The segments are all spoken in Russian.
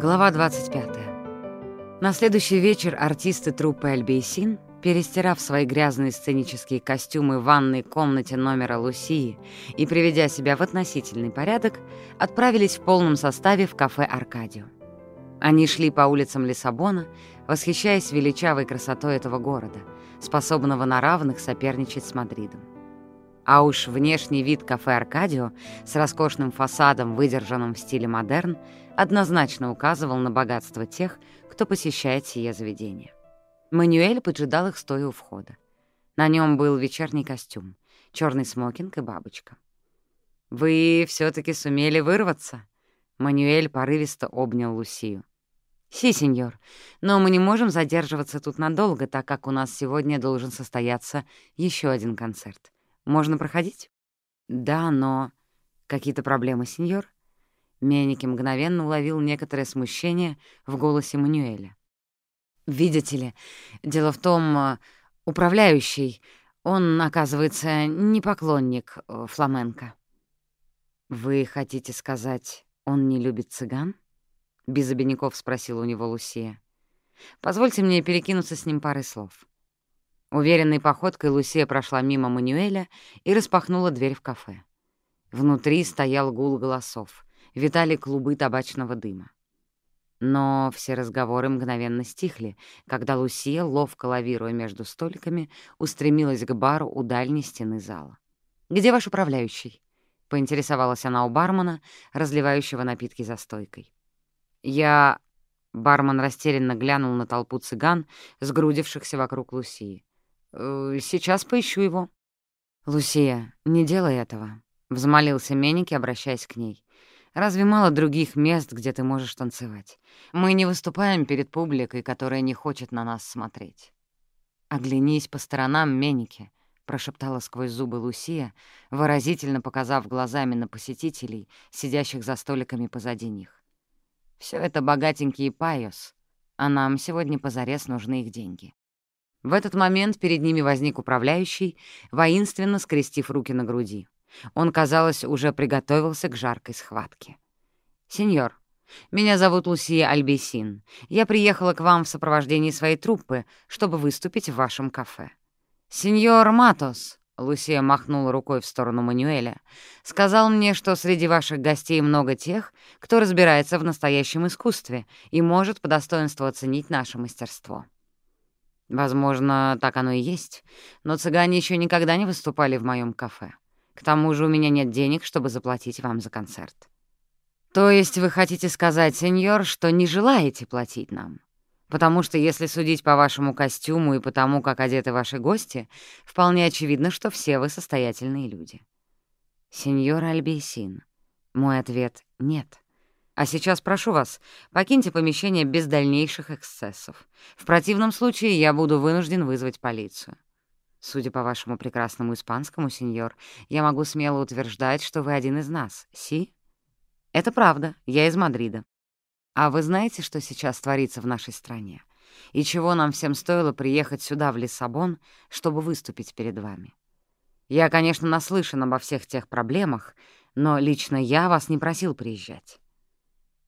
Глава 25. На следующий вечер артисты труппы «Альбейсин», перестирав свои грязные сценические костюмы в ванной комнате номера Лусии и приведя себя в относительный порядок, отправились в полном составе в кафе «Аркадио». Они шли по улицам Лиссабона, восхищаясь величавой красотой этого города, способного на равных соперничать с Мадридом. А уж внешний вид кафе «Аркадио» с роскошным фасадом, выдержанным в стиле модерн, однозначно указывал на богатство тех, кто посещает сие заведение. Мануэль поджидал их стоя у входа. На нем был вечерний костюм, черный смокинг и бабочка. «Вы все таки сумели вырваться?» Мануэль порывисто обнял Лусию. «Си, сеньор, но мы не можем задерживаться тут надолго, так как у нас сегодня должен состояться еще один концерт. Можно проходить?» «Да, но...» «Какие-то проблемы, сеньор?» Меники мгновенно уловил некоторое смущение в голосе Мануэля. «Видите ли, дело в том, э, управляющий, он, оказывается, не поклонник э, фламенко». «Вы хотите сказать, он не любит цыган?» — без обиняков спросила у него Лусия. «Позвольте мне перекинуться с ним парой слов». Уверенной походкой Лусия прошла мимо Мануэля и распахнула дверь в кафе. Внутри стоял гул голосов — витали клубы табачного дыма. Но все разговоры мгновенно стихли, когда Лусия, ловко лавируя между столиками, устремилась к бару у дальней стены зала. «Где ваш управляющий?» — поинтересовалась она у бармена, разливающего напитки за стойкой. «Я...» — бармен растерянно глянул на толпу цыган, сгрудившихся вокруг Лусии. «Э, «Сейчас поищу его». «Лусия, не делай этого», — взмолился Меники, обращаясь к ней. Разве мало других мест, где ты можешь танцевать? Мы не выступаем перед публикой, которая не хочет на нас смотреть. «Оглянись по сторонам, Меники», — прошептала сквозь зубы Лусия, выразительно показав глазами на посетителей, сидящих за столиками позади них. Все это богатенькие пайос, а нам сегодня позарез нужны их деньги». В этот момент перед ними возник управляющий, воинственно скрестив руки на груди. Он, казалось, уже приготовился к жаркой схватке. «Сеньор, меня зовут Лусия Альбесин. Я приехала к вам в сопровождении своей труппы, чтобы выступить в вашем кафе». «Сеньор Матос», — Лусия махнула рукой в сторону Мануэля, «сказал мне, что среди ваших гостей много тех, кто разбирается в настоящем искусстве и может по достоинству оценить наше мастерство». Возможно, так оно и есть, но цыгане еще никогда не выступали в моем кафе. К тому же у меня нет денег, чтобы заплатить вам за концерт». «То есть вы хотите сказать, сеньор, что не желаете платить нам? Потому что, если судить по вашему костюму и по тому, как одеты ваши гости, вполне очевидно, что все вы состоятельные люди». «Сеньор Альбейсин». Мой ответ — нет. А сейчас прошу вас, покиньте помещение без дальнейших эксцессов. В противном случае я буду вынужден вызвать полицию. Судя по вашему прекрасному испанскому, сеньор, я могу смело утверждать, что вы один из нас, си? Это правда, я из Мадрида. А вы знаете, что сейчас творится в нашей стране? И чего нам всем стоило приехать сюда, в Лиссабон, чтобы выступить перед вами? Я, конечно, наслышан обо всех тех проблемах, но лично я вас не просил приезжать.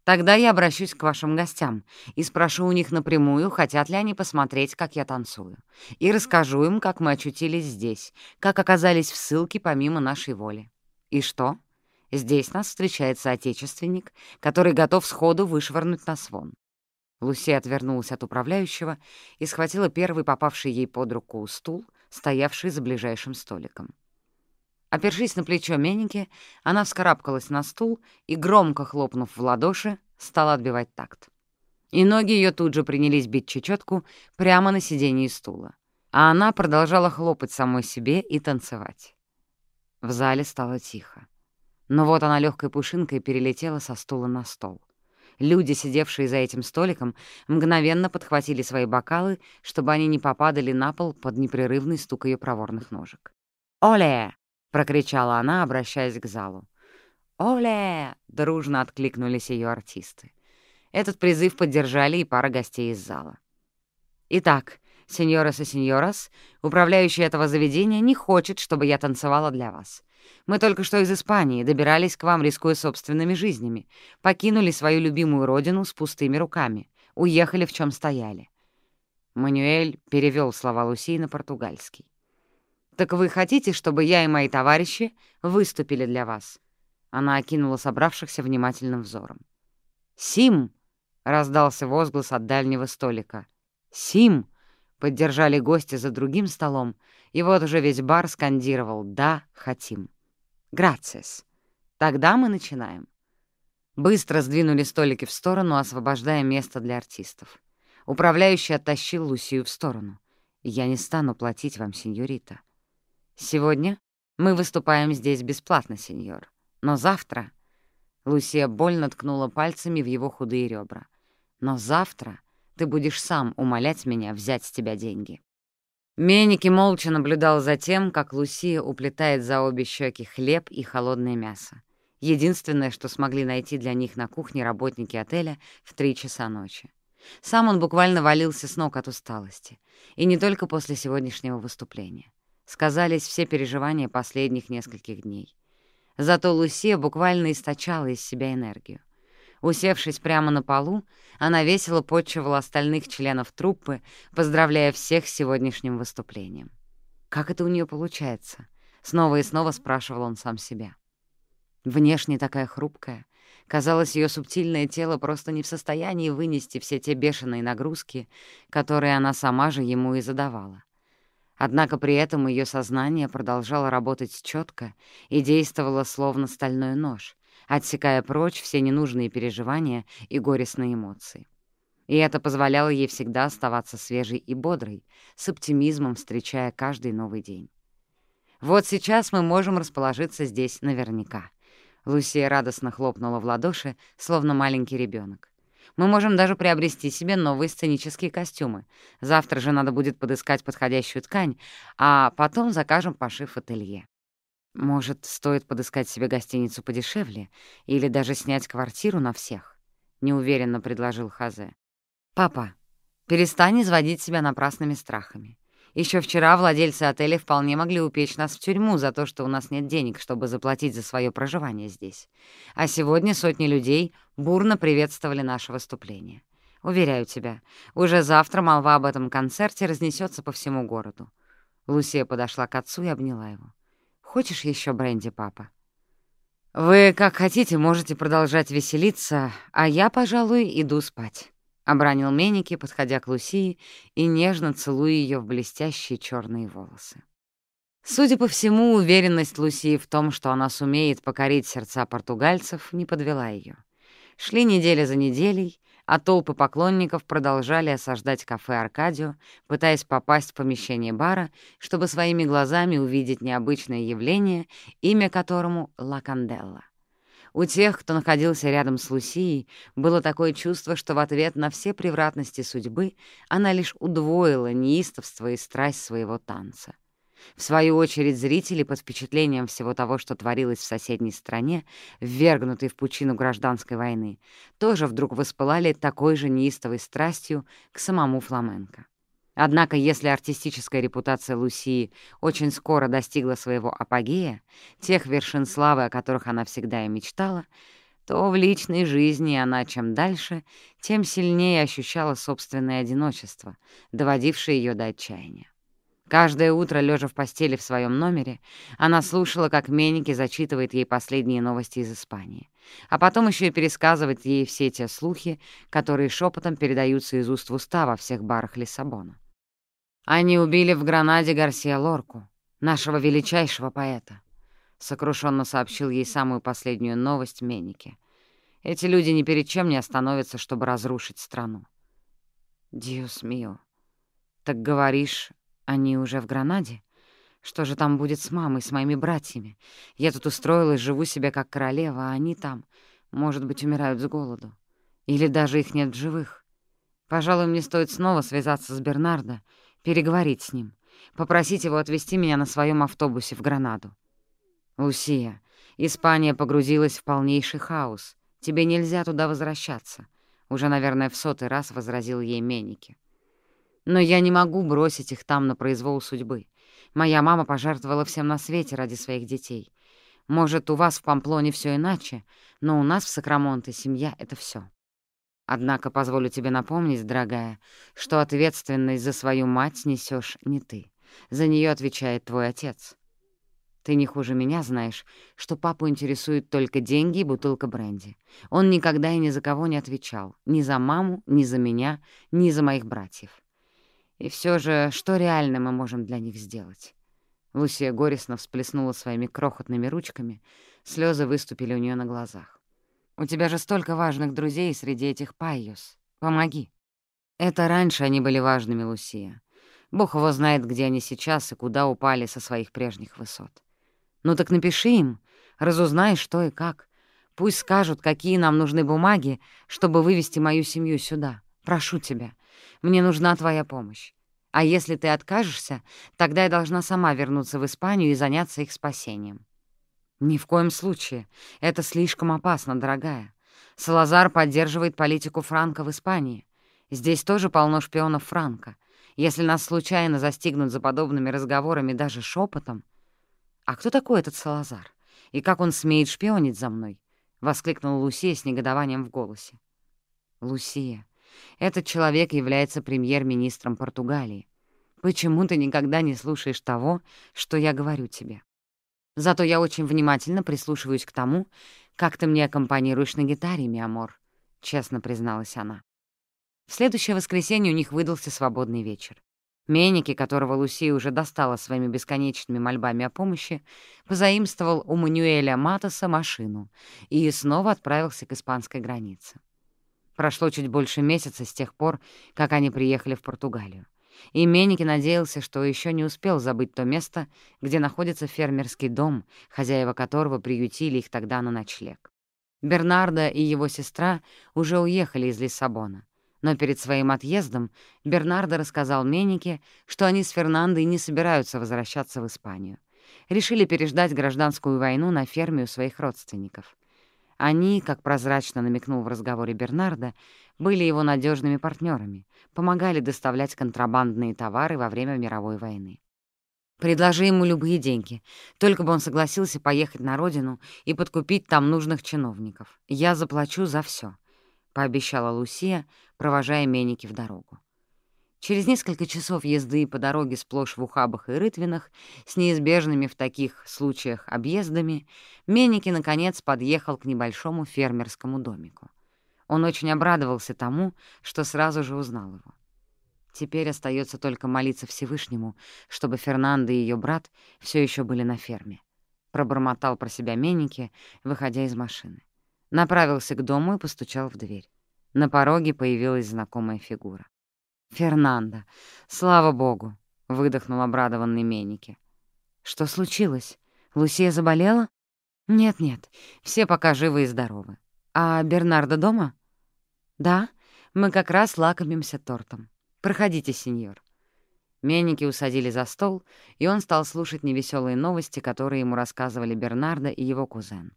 Тогда я обращусь к вашим гостям и спрошу у них напрямую, хотят ли они посмотреть, как я танцую. И расскажу им, как мы очутились здесь, как оказались в ссылке помимо нашей воли. И что? Здесь нас встречает соотечественник, который готов сходу вышвырнуть нас вон. Луси отвернулась от управляющего и схватила первый попавший ей под руку стул, стоявший за ближайшим столиком. Опершись на плечо Меники, она вскарабкалась на стул и, громко хлопнув в ладоши, стала отбивать такт. И ноги ее тут же принялись бить чечетку прямо на сиденье стула. А она продолжала хлопать самой себе и танцевать. В зале стало тихо. Но вот она легкой пушинкой перелетела со стула на стол. Люди, сидевшие за этим столиком, мгновенно подхватили свои бокалы, чтобы они не попадали на пол под непрерывный стук ее проворных ножек. «Оле!» Прокричала она, обращаясь к залу. «Оле!» — дружно откликнулись ее артисты. Этот призыв поддержали и пара гостей из зала. «Итак, сеньорас и сеньорас, управляющий этого заведения не хочет, чтобы я танцевала для вас. Мы только что из Испании добирались к вам, рискуя собственными жизнями, покинули свою любимую родину с пустыми руками, уехали в чем стояли». Мануэль перевел слова Лусии на португальский. «Так вы хотите, чтобы я и мои товарищи выступили для вас?» Она окинула собравшихся внимательным взором. «Сим!» — раздался возглас от дальнего столика. «Сим!» — поддержали гости за другим столом, и вот уже весь бар скандировал «Да, хотим». «Грациес! Тогда мы начинаем». Быстро сдвинули столики в сторону, освобождая место для артистов. Управляющий оттащил Лусию в сторону. «Я не стану платить вам, сеньорита. Сегодня мы выступаем здесь бесплатно, сеньор. Но завтра...» Лусия больно ткнула пальцами в его худые ребра. «Но завтра ты будешь сам умолять меня взять с тебя деньги». Меники молча наблюдал за тем, как Лусия уплетает за обе щеки хлеб и холодное мясо. Единственное, что смогли найти для них на кухне работники отеля в три часа ночи. Сам он буквально валился с ног от усталости. И не только после сегодняшнего выступления. Сказались все переживания последних нескольких дней. Зато Лусия буквально источала из себя энергию. Усевшись прямо на полу, она весело подчивала остальных членов труппы, поздравляя всех с сегодняшним выступлением. «Как это у нее получается?» — снова и снова спрашивал он сам себя. Внешне такая хрупкая. Казалось, ее субтильное тело просто не в состоянии вынести все те бешеные нагрузки, которые она сама же ему и задавала. Однако при этом ее сознание продолжало работать четко и действовало словно стальной нож, отсекая прочь все ненужные переживания и горестные эмоции. И это позволяло ей всегда оставаться свежей и бодрой, с оптимизмом встречая каждый новый день. Вот сейчас мы можем расположиться здесь наверняка. Лусия радостно хлопнула в ладоши, словно маленький ребенок. Мы можем даже приобрести себе новые сценические костюмы. Завтра же надо будет подыскать подходящую ткань, а потом закажем пошив ателье. Может, стоит подыскать себе гостиницу подешевле или даже снять квартиру на всех? Неуверенно предложил Хазе. Папа, перестань изводить себя напрасными страхами. Еще вчера владельцы отеля вполне могли упечь нас в тюрьму за то, что у нас нет денег, чтобы заплатить за свое проживание здесь. А сегодня сотни людей бурно приветствовали наше выступление. Уверяю тебя, уже завтра молва об этом концерте разнесется по всему городу. Лусия подошла к отцу и обняла его. «Хочешь еще бренди, папа?» «Вы, как хотите, можете продолжать веселиться, а я, пожалуй, иду спать». — обронил Меники, подходя к Лусии и нежно целуя ее в блестящие черные волосы. Судя по всему, уверенность Лусии в том, что она сумеет покорить сердца португальцев, не подвела ее. Шли неделя за неделей, а толпы поклонников продолжали осаждать кафе «Аркадио», пытаясь попасть в помещение бара, чтобы своими глазами увидеть необычное явление, имя которому — Ла Канделла. У тех, кто находился рядом с Лусией, было такое чувство, что в ответ на все превратности судьбы она лишь удвоила неистовство и страсть своего танца. В свою очередь зрители под впечатлением всего того, что творилось в соседней стране, ввергнутой в пучину гражданской войны, тоже вдруг воспылали такой же неистовой страстью к самому фламенко. Однако, если артистическая репутация Лусии очень скоро достигла своего апогея, тех вершин славы, о которых она всегда и мечтала, то в личной жизни она чем дальше, тем сильнее ощущала собственное одиночество, доводившее ее до отчаяния. Каждое утро, лежа в постели в своем номере, она слушала, как Меники зачитывает ей последние новости из Испании, а потом еще и пересказывает ей все те слухи, которые шепотом передаются из уст в уста во всех барах Лиссабона. Они убили в Гранаде Гарсия Лорку, нашего величайшего поэта. Сокрушенно сообщил ей самую последнюю новость Меники. Эти люди ни перед чем не остановятся, чтобы разрушить страну. Диос мио. Так говоришь, они уже в Гранаде? Что же там будет с мамой, с моими братьями? Я тут устроилась, живу себе как королева, а они там, может быть, умирают с голоду. Или даже их нет в живых. Пожалуй, мне стоит снова связаться с Бернардо переговорить с ним, попросить его отвезти меня на своем автобусе в Гранаду. «Лусия, Испания погрузилась в полнейший хаос. Тебе нельзя туда возвращаться», — уже, наверное, в сотый раз возразил ей Меники. «Но я не могу бросить их там на произвол судьбы. Моя мама пожертвовала всем на свете ради своих детей. Может, у вас в Памплоне все иначе, но у нас в Сакрамонте семья — это все. Однако позволю тебе напомнить, дорогая, что ответственность за свою мать несешь не ты. За нее отвечает твой отец. Ты не хуже меня знаешь, что папу интересуют только деньги и бутылка бренди. Он никогда и ни за кого не отвечал. Ни за маму, ни за меня, ни за моих братьев. И все же, что реально мы можем для них сделать? Лусия горестно всплеснула своими крохотными ручками, слезы выступили у нее на глазах. «У тебя же столько важных друзей среди этих пайос. Помоги». Это раньше они были важными, Лусия. Бог его знает, где они сейчас и куда упали со своих прежних высот. Ну так напиши им, разузнай, что и как. Пусть скажут, какие нам нужны бумаги, чтобы вывести мою семью сюда. Прошу тебя, мне нужна твоя помощь. А если ты откажешься, тогда я должна сама вернуться в Испанию и заняться их спасением». «Ни в коем случае. Это слишком опасно, дорогая. Салазар поддерживает политику Франка в Испании. Здесь тоже полно шпионов Франка. Если нас случайно застигнут за подобными разговорами даже шепотом, «А кто такой этот Салазар? И как он смеет шпионить за мной?» — воскликнула Лусия с негодованием в голосе. «Лусия, этот человек является премьер-министром Португалии. Почему ты никогда не слушаешь того, что я говорю тебе? Зато я очень внимательно прислушиваюсь к тому, как ты мне аккомпанируешь на гитаре, mi amor», — честно призналась она. В следующее воскресенье у них выдался свободный вечер. Меники, которого Лусия уже достала своими бесконечными мольбами о помощи, позаимствовал у Мануэля Матоса машину и снова отправился к испанской границе. Прошло чуть больше месяца с тех пор, как они приехали в Португалию. И Меники надеялся, что еще не успел забыть то место, где находится фермерский дом, хозяева которого приютили их тогда на ночлег. Бернардо и его сестра уже уехали из Лиссабона, но перед своим отъездом Бернардо рассказал Менике, что они с Фернандой не собираются возвращаться в Испанию. Решили переждать гражданскую войну на ферме у своих родственников. Они, как прозрачно намекнул в разговоре Бернардо, были его надежными партнерами, помогали доставлять контрабандные товары во время мировой войны. Предложи ему любые деньги, только бы он согласился поехать на родину и подкупить там нужных чиновников. Я заплачу за все, пообещала Лусия, провожая Меники в дорогу. Через несколько часов езды по дороге сплошь в ухабах и рытвинах, с неизбежными в таких случаях объездами, Меники, наконец, подъехал к небольшому фермерскому домику. Он очень обрадовался тому, что сразу же узнал его. Теперь остается только молиться Всевышнему, чтобы Фернандо и ее брат все еще были на ферме. Пробормотал про себя Меники, выходя из машины. Направился к дому и постучал в дверь. На пороге появилась знакомая фигура. «Фернандо! Слава богу!» — выдохнул обрадованный Меники. «Что случилось? Лусия заболела?» «Нет-нет, все пока живы и здоровы. А Бернардо дома?» «Да, мы как раз лакомимся тортом. Проходите, сеньор». Меники усадили за стол, и он стал слушать невеселые новости, которые ему рассказывали Бернардо и его кузен.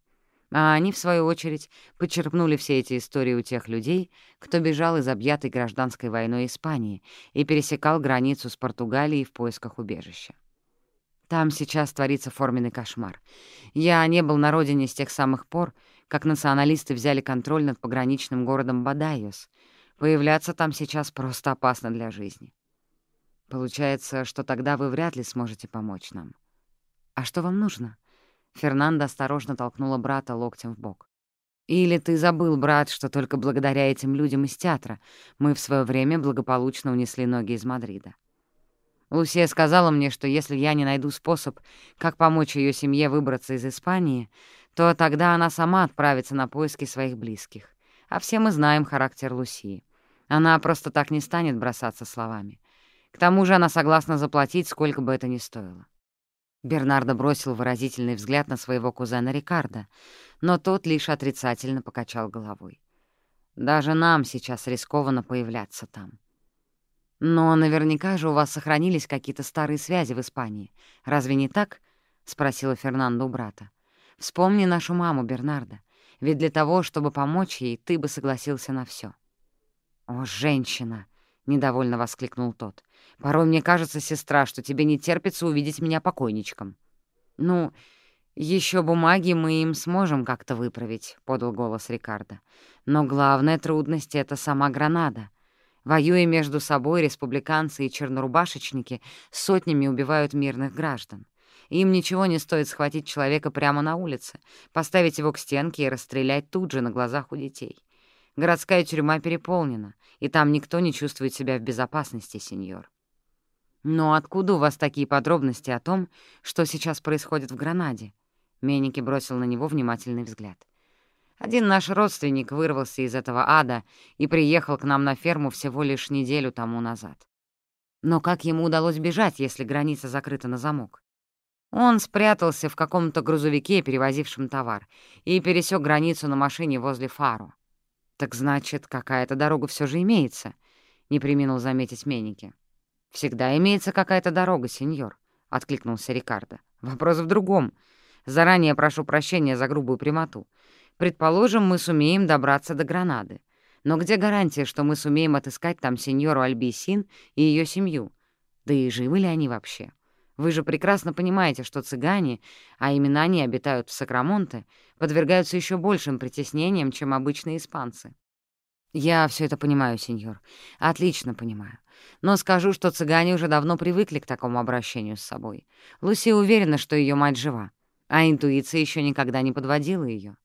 А они, в свою очередь, почерпнули все эти истории у тех людей, кто бежал из объятой гражданской войной Испании и пересекал границу с Португалией в поисках убежища. Там сейчас творится форменный кошмар. Я не был на родине с тех самых пор, как националисты взяли контроль над пограничным городом Бадайос. Появляться там сейчас просто опасно для жизни. Получается, что тогда вы вряд ли сможете помочь нам. А что вам нужно? Фернандо осторожно толкнула брата локтем в бок. «Или ты забыл, брат, что только благодаря этим людям из театра мы в свое время благополучно унесли ноги из Мадрида?» Лусия сказала мне, что если я не найду способ, как помочь ее семье выбраться из Испании, то тогда она сама отправится на поиски своих близких. А все мы знаем характер Лусии. Она просто так не станет бросаться словами. К тому же она согласна заплатить, сколько бы это ни стоило. Бернардо бросил выразительный взгляд на своего кузена Рикардо, но тот лишь отрицательно покачал головой. «Даже нам сейчас рискованно появляться там». «Но наверняка же у вас сохранились какие-то старые связи в Испании. Разве не так?» — спросила Фернандо у брата. «Вспомни нашу маму, Бернардо. Ведь для того, чтобы помочь ей, ты бы согласился на все. «О, женщина!» — недовольно воскликнул тот. «Порой мне кажется, сестра, что тебе не терпится увидеть меня покойничком». «Ну, Еще бумаги мы им сможем как-то выправить», — подал голос Рикардо. «Но главная трудность — это сама Гранада. Воюя между собой, республиканцы и чернорубашечники сотнями убивают мирных граждан. Им ничего не стоит схватить человека прямо на улице, поставить его к стенке и расстрелять тут же на глазах у детей. Городская тюрьма переполнена, и там никто не чувствует себя в безопасности, сеньор. Но откуда у вас такие подробности о том, что сейчас происходит в Гранаде? Меники бросил на него внимательный взгляд. Один наш родственник вырвался из этого ада и приехал к нам на ферму всего лишь неделю тому назад. Но как ему удалось бежать, если граница закрыта на замок? Он спрятался в каком-то грузовике, перевозившем товар, и пересек границу на машине возле Фару. «Так значит, какая-то дорога все же имеется», — не приминул заметить Меники. «Всегда имеется какая-то дорога, сеньор», — откликнулся Рикардо. «Вопрос в другом. Заранее прошу прощения за грубую прямоту. Предположим, мы сумеем добраться до Гранады. Но где гарантия, что мы сумеем отыскать там сеньору Альбисин и ее семью? Да и живы ли они вообще?» Вы же прекрасно понимаете, что цыгане, а именно они обитают в Сакрамонте, подвергаются еще большим притеснениям, чем обычные испанцы. Я все это понимаю, сеньор. Отлично понимаю. Но скажу, что цыгане уже давно привыкли к такому обращению с собой. Луси уверена, что ее мать жива, а интуиция еще никогда не подводила ее.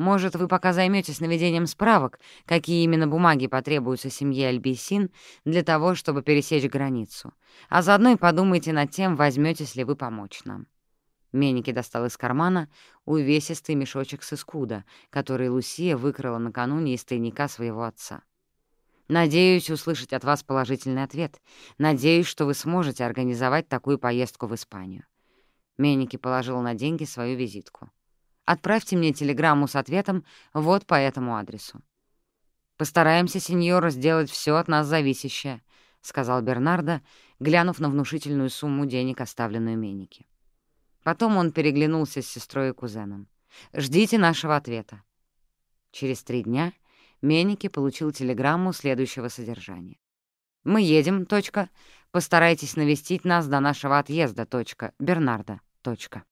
Может, вы пока займетесь наведением справок, какие именно бумаги потребуются семье Альбисин для того, чтобы пересечь границу. А заодно и подумайте над тем, возьметесь ли вы помочь нам». Меники достал из кармана увесистый мешочек с искуда, который Лусия выкрала накануне из тайника своего отца. «Надеюсь услышать от вас положительный ответ. Надеюсь, что вы сможете организовать такую поездку в Испанию». Меники положил на деньги свою визитку. Отправьте мне телеграмму с ответом вот по этому адресу. «Постараемся, сеньор, сделать все от нас зависящее», — сказал Бернардо, глянув на внушительную сумму денег, оставленную Менике. Потом он переглянулся с сестрой и кузеном. «Ждите нашего ответа». Через три дня Меники получил телеграмму следующего содержания. «Мы едем, точка. Постарайтесь навестить нас до нашего отъезда, точка. Бернардо, точка».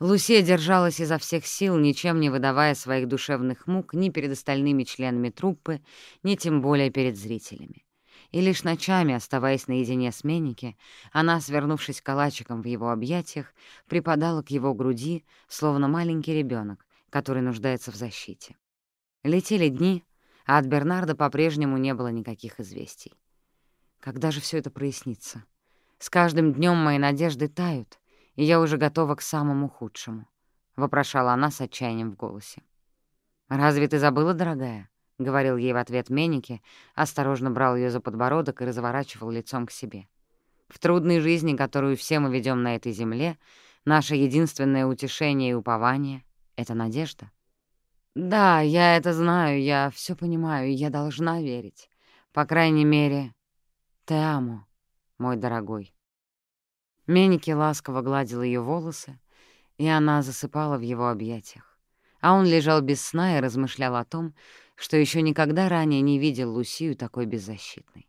Лусия держалась изо всех сил, ничем не выдавая своих душевных мук ни перед остальными членами труппы, ни тем более перед зрителями. И лишь ночами, оставаясь наедине с Меники, она, свернувшись калачиком в его объятиях, припадала к его груди, словно маленький ребенок, который нуждается в защите. Летели дни, а от Бернарда по-прежнему не было никаких известий. Когда же все это прояснится? С каждым днем мои надежды тают — и я уже готова к самому худшему», — вопрошала она с отчаянием в голосе. «Разве ты забыла, дорогая?» — говорил ей в ответ Меники, осторожно брал ее за подбородок и разворачивал лицом к себе. «В трудной жизни, которую все мы ведем на этой земле, наше единственное утешение и упование — это надежда». «Да, я это знаю, я все понимаю, я должна верить. По крайней мере, ты мой дорогой». Меники ласково гладил ее волосы, и она засыпала в его объятиях. А он лежал без сна и размышлял о том, что еще никогда ранее не видел Лусию такой беззащитной.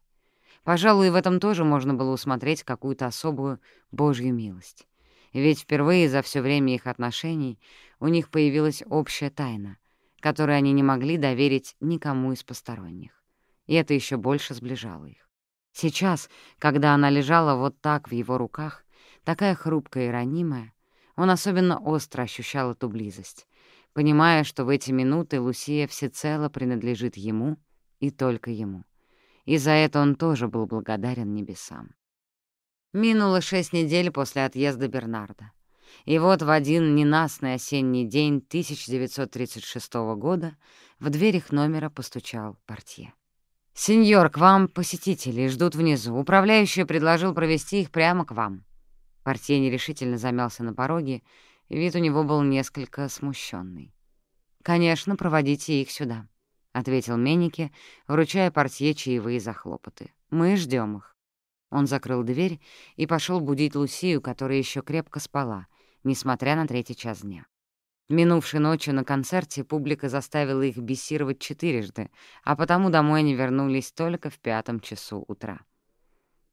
Пожалуй, в этом тоже можно было усмотреть какую-то особую божью милость. Ведь впервые за все время их отношений у них появилась общая тайна, которую они не могли доверить никому из посторонних. И это еще больше сближало их. Сейчас, когда она лежала вот так в его руках, такая хрупкая и ранимая, он особенно остро ощущал эту близость, понимая, что в эти минуты Лусия всецело принадлежит ему и только ему. И за это он тоже был благодарен небесам. Минуло шесть недель после отъезда Бернарда. И вот в один ненастный осенний день 1936 года в дверь их номера постучал портье. «Сеньор, к вам посетители ждут внизу. Управляющий предложил провести их прямо к вам». Портье нерешительно замялся на пороге, вид у него был несколько смущенный. «Конечно, проводите их сюда», — ответил Меннике, вручая портье чаевые за хлопоты. «Мы ждем их». Он закрыл дверь и пошел будить Лусию, которая еще крепко спала, несмотря на третий час дня. Минувшей ночью на концерте публика заставила их бесировать четырежды, а потому домой они вернулись только в пятом часу утра.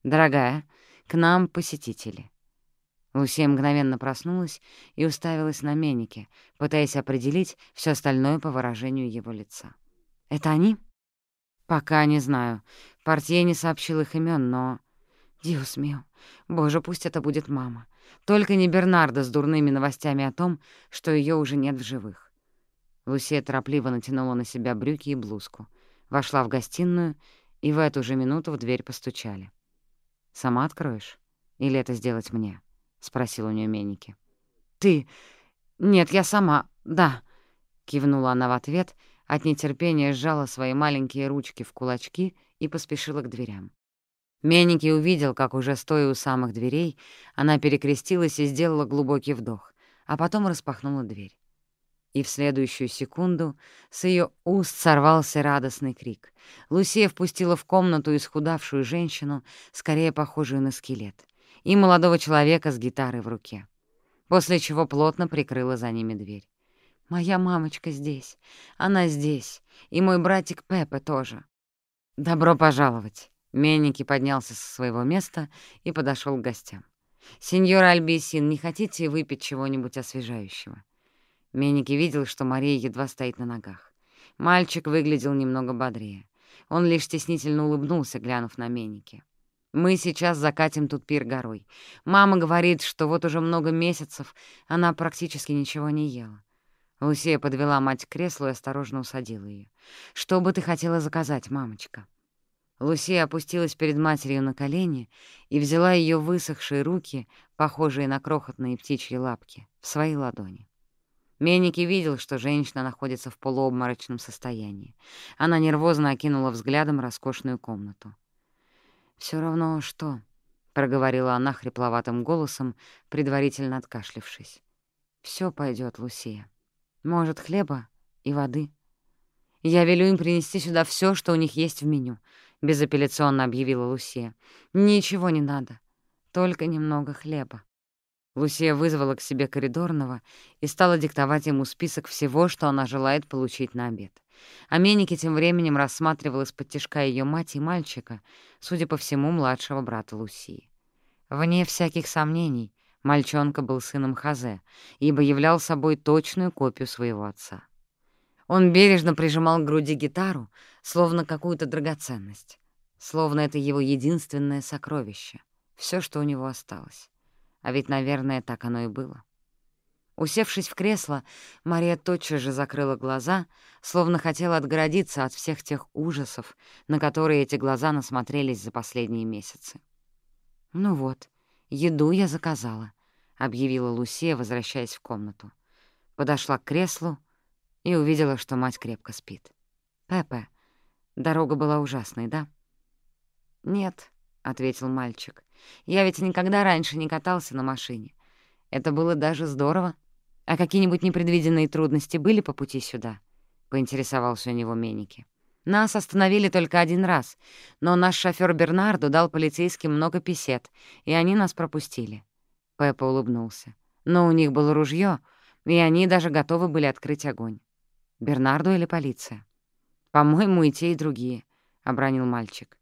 «Дорогая, к нам посетители. Лусия мгновенно проснулась и уставилась на Менике, пытаясь определить все остальное по выражению его лица. «Это они?» «Пока не знаю. Портье не сообщил их имен, но...» «Диус мио, боже, пусть это будет мама. Только не Бернарда с дурными новостями о том, что ее уже нет в живых». Лусия торопливо натянула на себя брюки и блузку, вошла в гостиную, и в эту же минуту в дверь постучали. «Сама откроешь? Или это сделать мне?» — спросил у неё Меники. «Ты... Нет, я сама... Да», — кивнула она в ответ, от нетерпения сжала свои маленькие ручки в кулачки и поспешила к дверям. Меники увидел, как уже стоя у самых дверей, она перекрестилась и сделала глубокий вдох, а потом распахнула дверь. И в следующую секунду с ее уст сорвался радостный крик. Лусия впустила в комнату исхудавшую женщину, скорее похожую на скелет, и молодого человека с гитарой в руке, после чего плотно прикрыла за ними дверь. «Моя мамочка здесь, она здесь, и мой братик Пепе тоже. Добро пожаловать!» Менники поднялся со своего места и подошел к гостям. «Сеньор Альбисин, не хотите выпить чего-нибудь освежающего?» Менники видел, что Мария едва стоит на ногах. Мальчик выглядел немного бодрее. Он лишь стеснительно улыбнулся, глянув на Менники. «Мы сейчас закатим тут пир горой. Мама говорит, что вот уже много месяцев она практически ничего не ела». Лусия подвела мать к креслу и осторожно усадила ее. «Что бы ты хотела заказать, мамочка?» Лусия опустилась перед матерью на колени и взяла ее высохшие руки, похожие на крохотные птичьи лапки, в свои ладони. Менники видел, что женщина находится в полуобморочном состоянии. Она нервозно окинула взглядом роскошную комнату. Все равно что?» — проговорила она хрипловатым голосом, предварительно откашлившись. Все пойдет, Лусия. Может, хлеба и воды?» «Я велю им принести сюда все, что у них есть в меню», — безапелляционно объявила Лусия. «Ничего не надо, только немного хлеба». Лусия вызвала к себе коридорного и стала диктовать ему список всего, что она желает получить на обед. А Меники тем временем рассматривал из-под тишка ее мать и мальчика, судя по всему, младшего брата Лусии. Вне всяких сомнений, мальчонка был сыном Хазе, ибо являл собой точную копию своего отца. Он бережно прижимал к груди гитару, словно какую-то драгоценность, словно это его единственное сокровище, все, что у него осталось. А ведь, наверное, так оно и было. Усевшись в кресло, Мария тотчас же закрыла глаза, словно хотела отгородиться от всех тех ужасов, на которые эти глаза насмотрелись за последние месяцы. «Ну вот, еду я заказала», — объявила Лусия, возвращаясь в комнату. Подошла к креслу, и увидела, что мать крепко спит. «Пепе, дорога была ужасной, да?» «Нет», — ответил мальчик. «Я ведь никогда раньше не катался на машине. Это было даже здорово. А какие-нибудь непредвиденные трудности были по пути сюда?» — поинтересовался у него Меники. «Нас остановили только один раз, но наш шофёр Бернарду дал полицейским много писет, и они нас пропустили». Пеппа улыбнулся. «Но у них было ружье, и они даже готовы были открыть огонь. Бернарду или полиция? По-моему, и те, и другие, — обронил мальчик.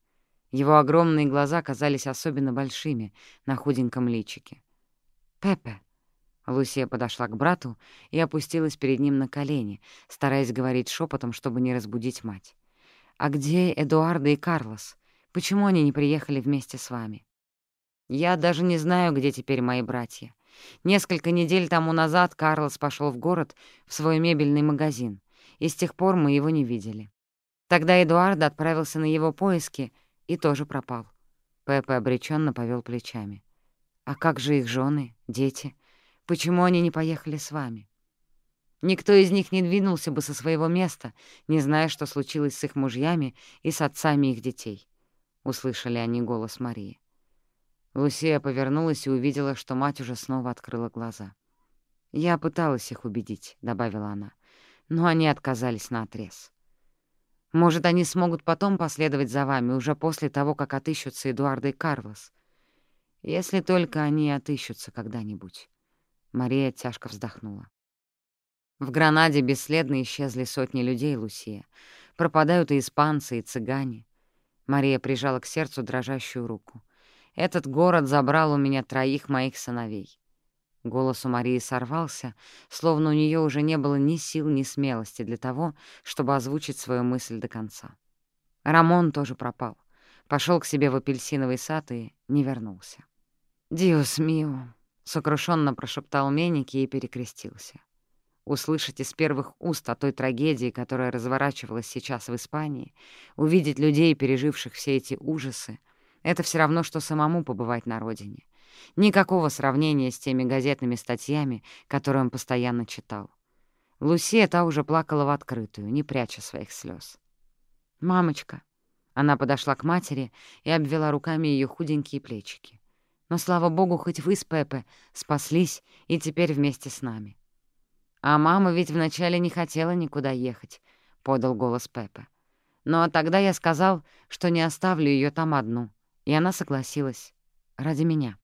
Его огромные глаза казались особенно большими на худеньком личике. «Пепе!» Лусия подошла к брату и опустилась перед ним на колени, стараясь говорить шепотом, чтобы не разбудить мать. «А где Эдуарда и Карлос? Почему они не приехали вместе с вами?» «Я даже не знаю, где теперь мои братья. Несколько недель тому назад Карлос пошел в город в свой мебельный магазин и с тех пор мы его не видели. Тогда Эдуард отправился на его поиски и тоже пропал. Пеппа обреченно повел плечами. «А как же их жены, дети? Почему они не поехали с вами?» Никто из них не двинулся бы со своего места, не зная, что случилось с их мужьями и с отцами их детей. Услышали они голос Марии. Лусия повернулась и увидела, что мать уже снова открыла глаза. «Я пыталась их убедить», — добавила она но они отказались наотрез. Может, они смогут потом последовать за вами, уже после того, как отыщутся Эдуарда и Карлос. Если только они отыщутся когда-нибудь. Мария тяжко вздохнула. В Гранаде бесследно исчезли сотни людей, Лусия. Пропадают и испанцы, и цыгане. Мария прижала к сердцу дрожащую руку. Этот город забрал у меня троих моих сыновей. Голос у Марии сорвался, словно у нее уже не было ни сил, ни смелости для того, чтобы озвучить свою мысль до конца. Рамон тоже пропал. Пошел к себе в апельсиновый сад и не вернулся. «Диос мио!» — сокрушенно прошептал Меники и перекрестился. Услышать из первых уст о той трагедии, которая разворачивалась сейчас в Испании, увидеть людей, переживших все эти ужасы — это все равно, что самому побывать на родине. Никакого сравнения с теми газетными статьями, которые он постоянно читал. Лусия та уже плакала в открытую, не пряча своих слез. «Мамочка!» Она подошла к матери и обвела руками ее худенькие плечики. «Но, слава богу, хоть вы с Пепе спаслись и теперь вместе с нами». «А мама ведь вначале не хотела никуда ехать», — подал голос Пепе. «Но тогда я сказал, что не оставлю ее там одну, и она согласилась. Ради меня».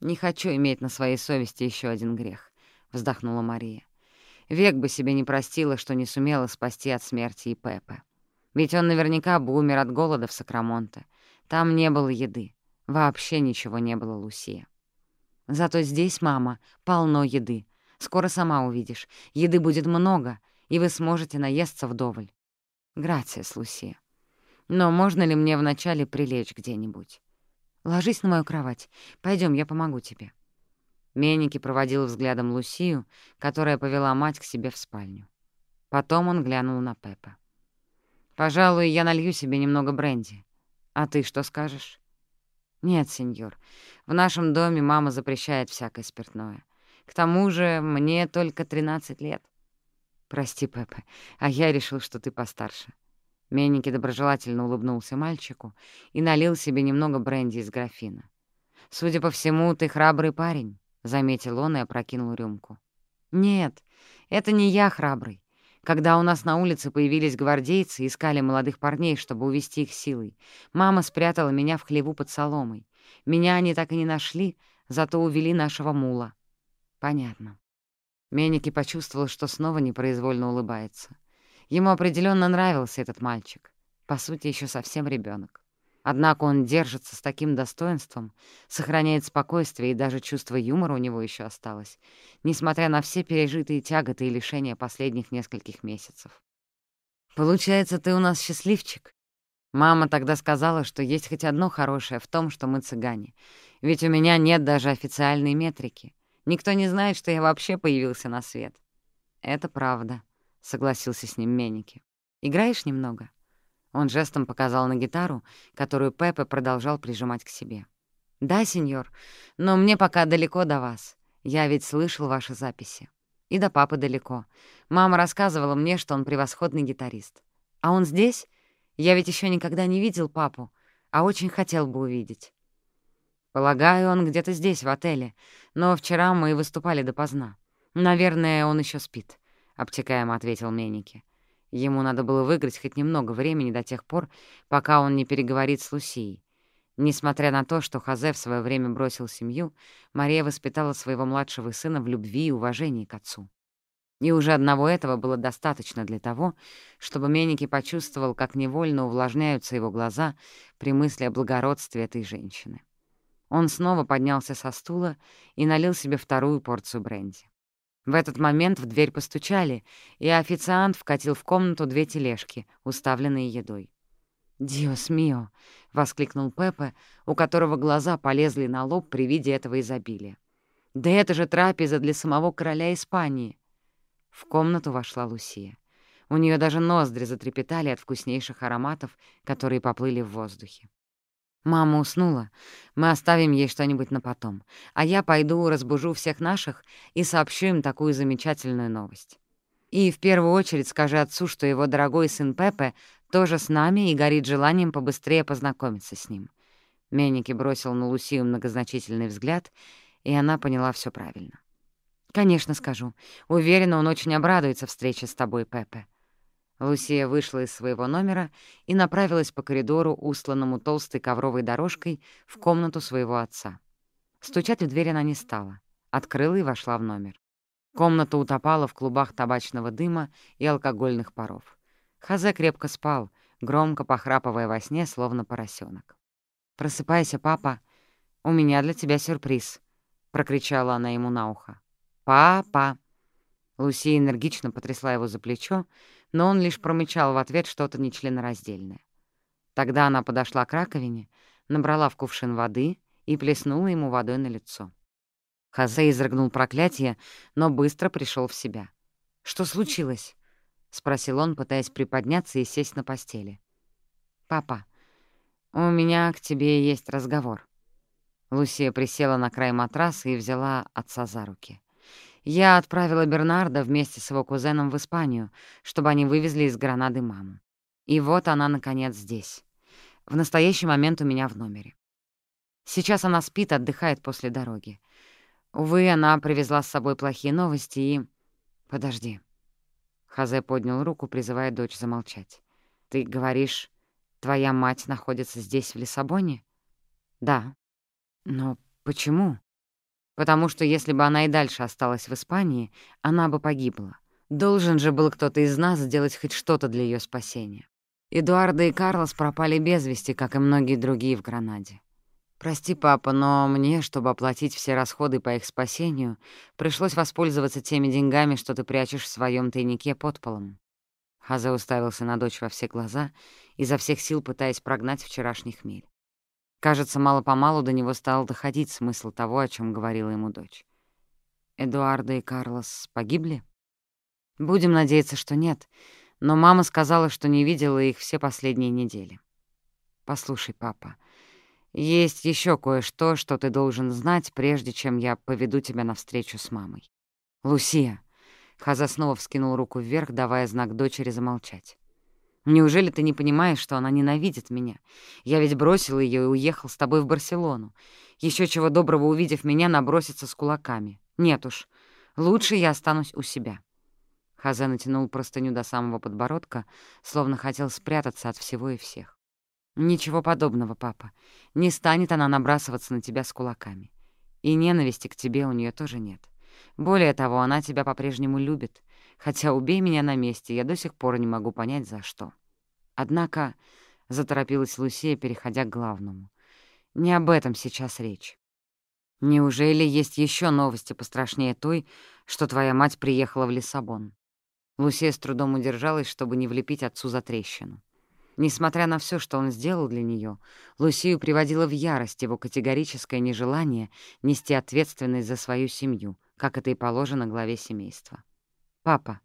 «Не хочу иметь на своей совести еще один грех», — вздохнула Мария. «Век бы себе не простила, что не сумела спасти от смерти и Пепе. Ведь он наверняка бы умер от голода в Сакрамонте. Там не было еды. Вообще ничего не было, Лусия. Зато здесь, мама, полно еды. Скоро сама увидишь. Еды будет много, и вы сможете наесться вдоволь. Грациас, Лусия. Но можно ли мне вначале прилечь где-нибудь? Ложись на мою кровать. Пойдем, я помогу тебе». Меники проводил взглядом Лусию, которая повела мать к себе в спальню. Потом он глянул на Пеппа. «Пожалуй, я налью себе немного бренди. А ты что скажешь?» «Нет, сеньор. В нашем доме мама запрещает всякое спиртное. К тому же мне только 13 лет». «Прости, Пеппа, а я решил, что ты постарше. Менники доброжелательно улыбнулся мальчику и налил себе немного бренди из графина. «Судя по всему, ты храбрый парень», — заметил он и опрокинул рюмку. «Нет, это не я храбрый. Когда у нас на улице появились гвардейцы и искали молодых парней, чтобы увести их силой, мама спрятала меня в хлеву под соломой. Меня они так и не нашли, зато увели нашего мула». «Понятно». Менники почувствовал, что снова непроизвольно улыбается. Ему определенно нравился этот мальчик, по сути, еще совсем ребенок. Однако он держится с таким достоинством, сохраняет спокойствие и даже чувство юмора у него еще осталось, несмотря на все пережитые тяготы и лишения последних нескольких месяцев. «Получается, ты у нас счастливчик?» Мама тогда сказала, что есть хоть одно хорошее в том, что мы цыгане. Ведь у меня нет даже официальной метрики. Никто не знает, что я вообще появился на свет. Это правда. — согласился с ним Меники. «Играешь немного?» Он жестом показал на гитару, которую Пепе продолжал прижимать к себе. «Да, сеньор, но мне пока далеко до вас. Я ведь слышал ваши записи. И до папы далеко. Мама рассказывала мне, что он превосходный гитарист. А он здесь? Я ведь еще никогда не видел папу, а очень хотел бы увидеть». «Полагаю, он где-то здесь, в отеле, но вчера мы выступали допоздна. Наверное, он еще спит». — обтекаемо ответил Меники. Ему надо было выиграть хоть немного времени до тех пор, пока он не переговорит с Лусией. Несмотря на то, что Хазе в свое время бросил семью, Мария воспитала своего младшего сына в любви и уважении к отцу. И уже одного этого было достаточно для того, чтобы Меники почувствовал, как невольно увлажняются его глаза при мысли о благородстве этой женщины. Он снова поднялся со стула и налил себе вторую порцию бренди. В этот момент в дверь постучали, и официант вкатил в комнату две тележки, уставленные едой. «Диос мио!» — воскликнул Пепе, у которого глаза полезли на лоб при виде этого изобилия. «Да это же трапеза для самого короля Испании!» В комнату вошла Лусия. У нее даже ноздри затрепетали от вкуснейших ароматов, которые поплыли в воздухе. Мама уснула. Мы оставим ей что-нибудь на потом. А я пойду разбужу всех наших и сообщу им такую замечательную новость. И в первую очередь скажи отцу, что его дорогой сын Пепе тоже с нами и горит желанием побыстрее познакомиться с ним. Менники бросил на Лусию многозначительный взгляд, и она поняла все правильно. «Конечно, скажу. Уверена, он очень обрадуется встрече с тобой, Пепе. Лусия вышла из своего номера и направилась по коридору, устланному толстой ковровой дорожкой, в комнату своего отца. Стучать в дверь она не стала. Открыла и вошла в номер. Комната утопала в клубах табачного дыма и алкогольных паров. Хазе крепко спал, громко похрапывая во сне, словно поросенок. «Просыпайся, папа!» «У меня для тебя сюрприз», — прокричала она ему на ухо. «Папа!» Лусия энергично потрясла его за плечо, но он лишь промычал в ответ что-то нечленораздельное. Тогда она подошла к раковине, набрала в кувшин воды и плеснула ему водой на лицо. Хазе изрыгнул проклятие, но быстро пришел в себя. «Что случилось?» — спросил он, пытаясь приподняться и сесть на постели. «Папа, у меня к тебе есть разговор». Лусия присела на край матраса и взяла отца за руки. «Я отправила Бернарда вместе с его кузеном в Испанию, чтобы они вывезли из Гранады маму. И вот она, наконец, здесь. В настоящий момент у меня в номере. Сейчас она спит, отдыхает после дороги. Увы, она привезла с собой плохие новости и... Подожди. Хазе поднял руку, призывая дочь замолчать. Ты говоришь, твоя мать находится здесь, в Лиссабоне? Да. Но почему? Потому что если бы она и дальше осталась в Испании, она бы погибла. Должен же был кто-то из нас сделать хоть что-то для ее спасения. Эдуарда и Карлос пропали без вести, как и многие другие в Гранаде. «Прости, папа, но мне, чтобы оплатить все расходы по их спасению, пришлось воспользоваться теми деньгами, что ты прячешь в своем тайнике под полом». Хазе уставился на дочь во все глаза, изо всех сил пытаясь прогнать вчерашний хмель. Кажется, мало-помалу до него стал доходить смысл того, о чем говорила ему дочь. «Эдуарда и Карлос погибли?» «Будем надеяться, что нет, но мама сказала, что не видела их все последние недели». «Послушай, папа, — есть еще кое-что, что ты должен знать, прежде чем я поведу тебя на встречу с мамой. Лусия. Хаза снова вскинул руку вверх, давая знак дочери замолчать. Неужели ты не понимаешь, что она ненавидит меня? Я ведь бросил ее и уехал с тобой в Барселону. Еще чего доброго, увидев меня, набросится с кулаками. Нет уж, лучше я останусь у себя. Хаза натянул простыню до самого подбородка, словно хотел спрятаться от всего и всех. «Ничего подобного, папа. Не станет она набрасываться на тебя с кулаками. И ненависти к тебе у нее тоже нет. Более того, она тебя по-прежнему любит, хотя убей меня на месте, я до сих пор не могу понять, за что. Однако, — заторопилась Лусия, переходя к главному, — не об этом сейчас речь. Неужели есть еще новости пострашнее той, что твоя мать приехала в Лиссабон? Лусия с трудом удержалась, чтобы не влепить отцу за трещину. Несмотря на все, что он сделал для нее, Лусию приводило в ярость его категорическое нежелание нести ответственность за свою семью, как это и положено главе семейства. «Папа,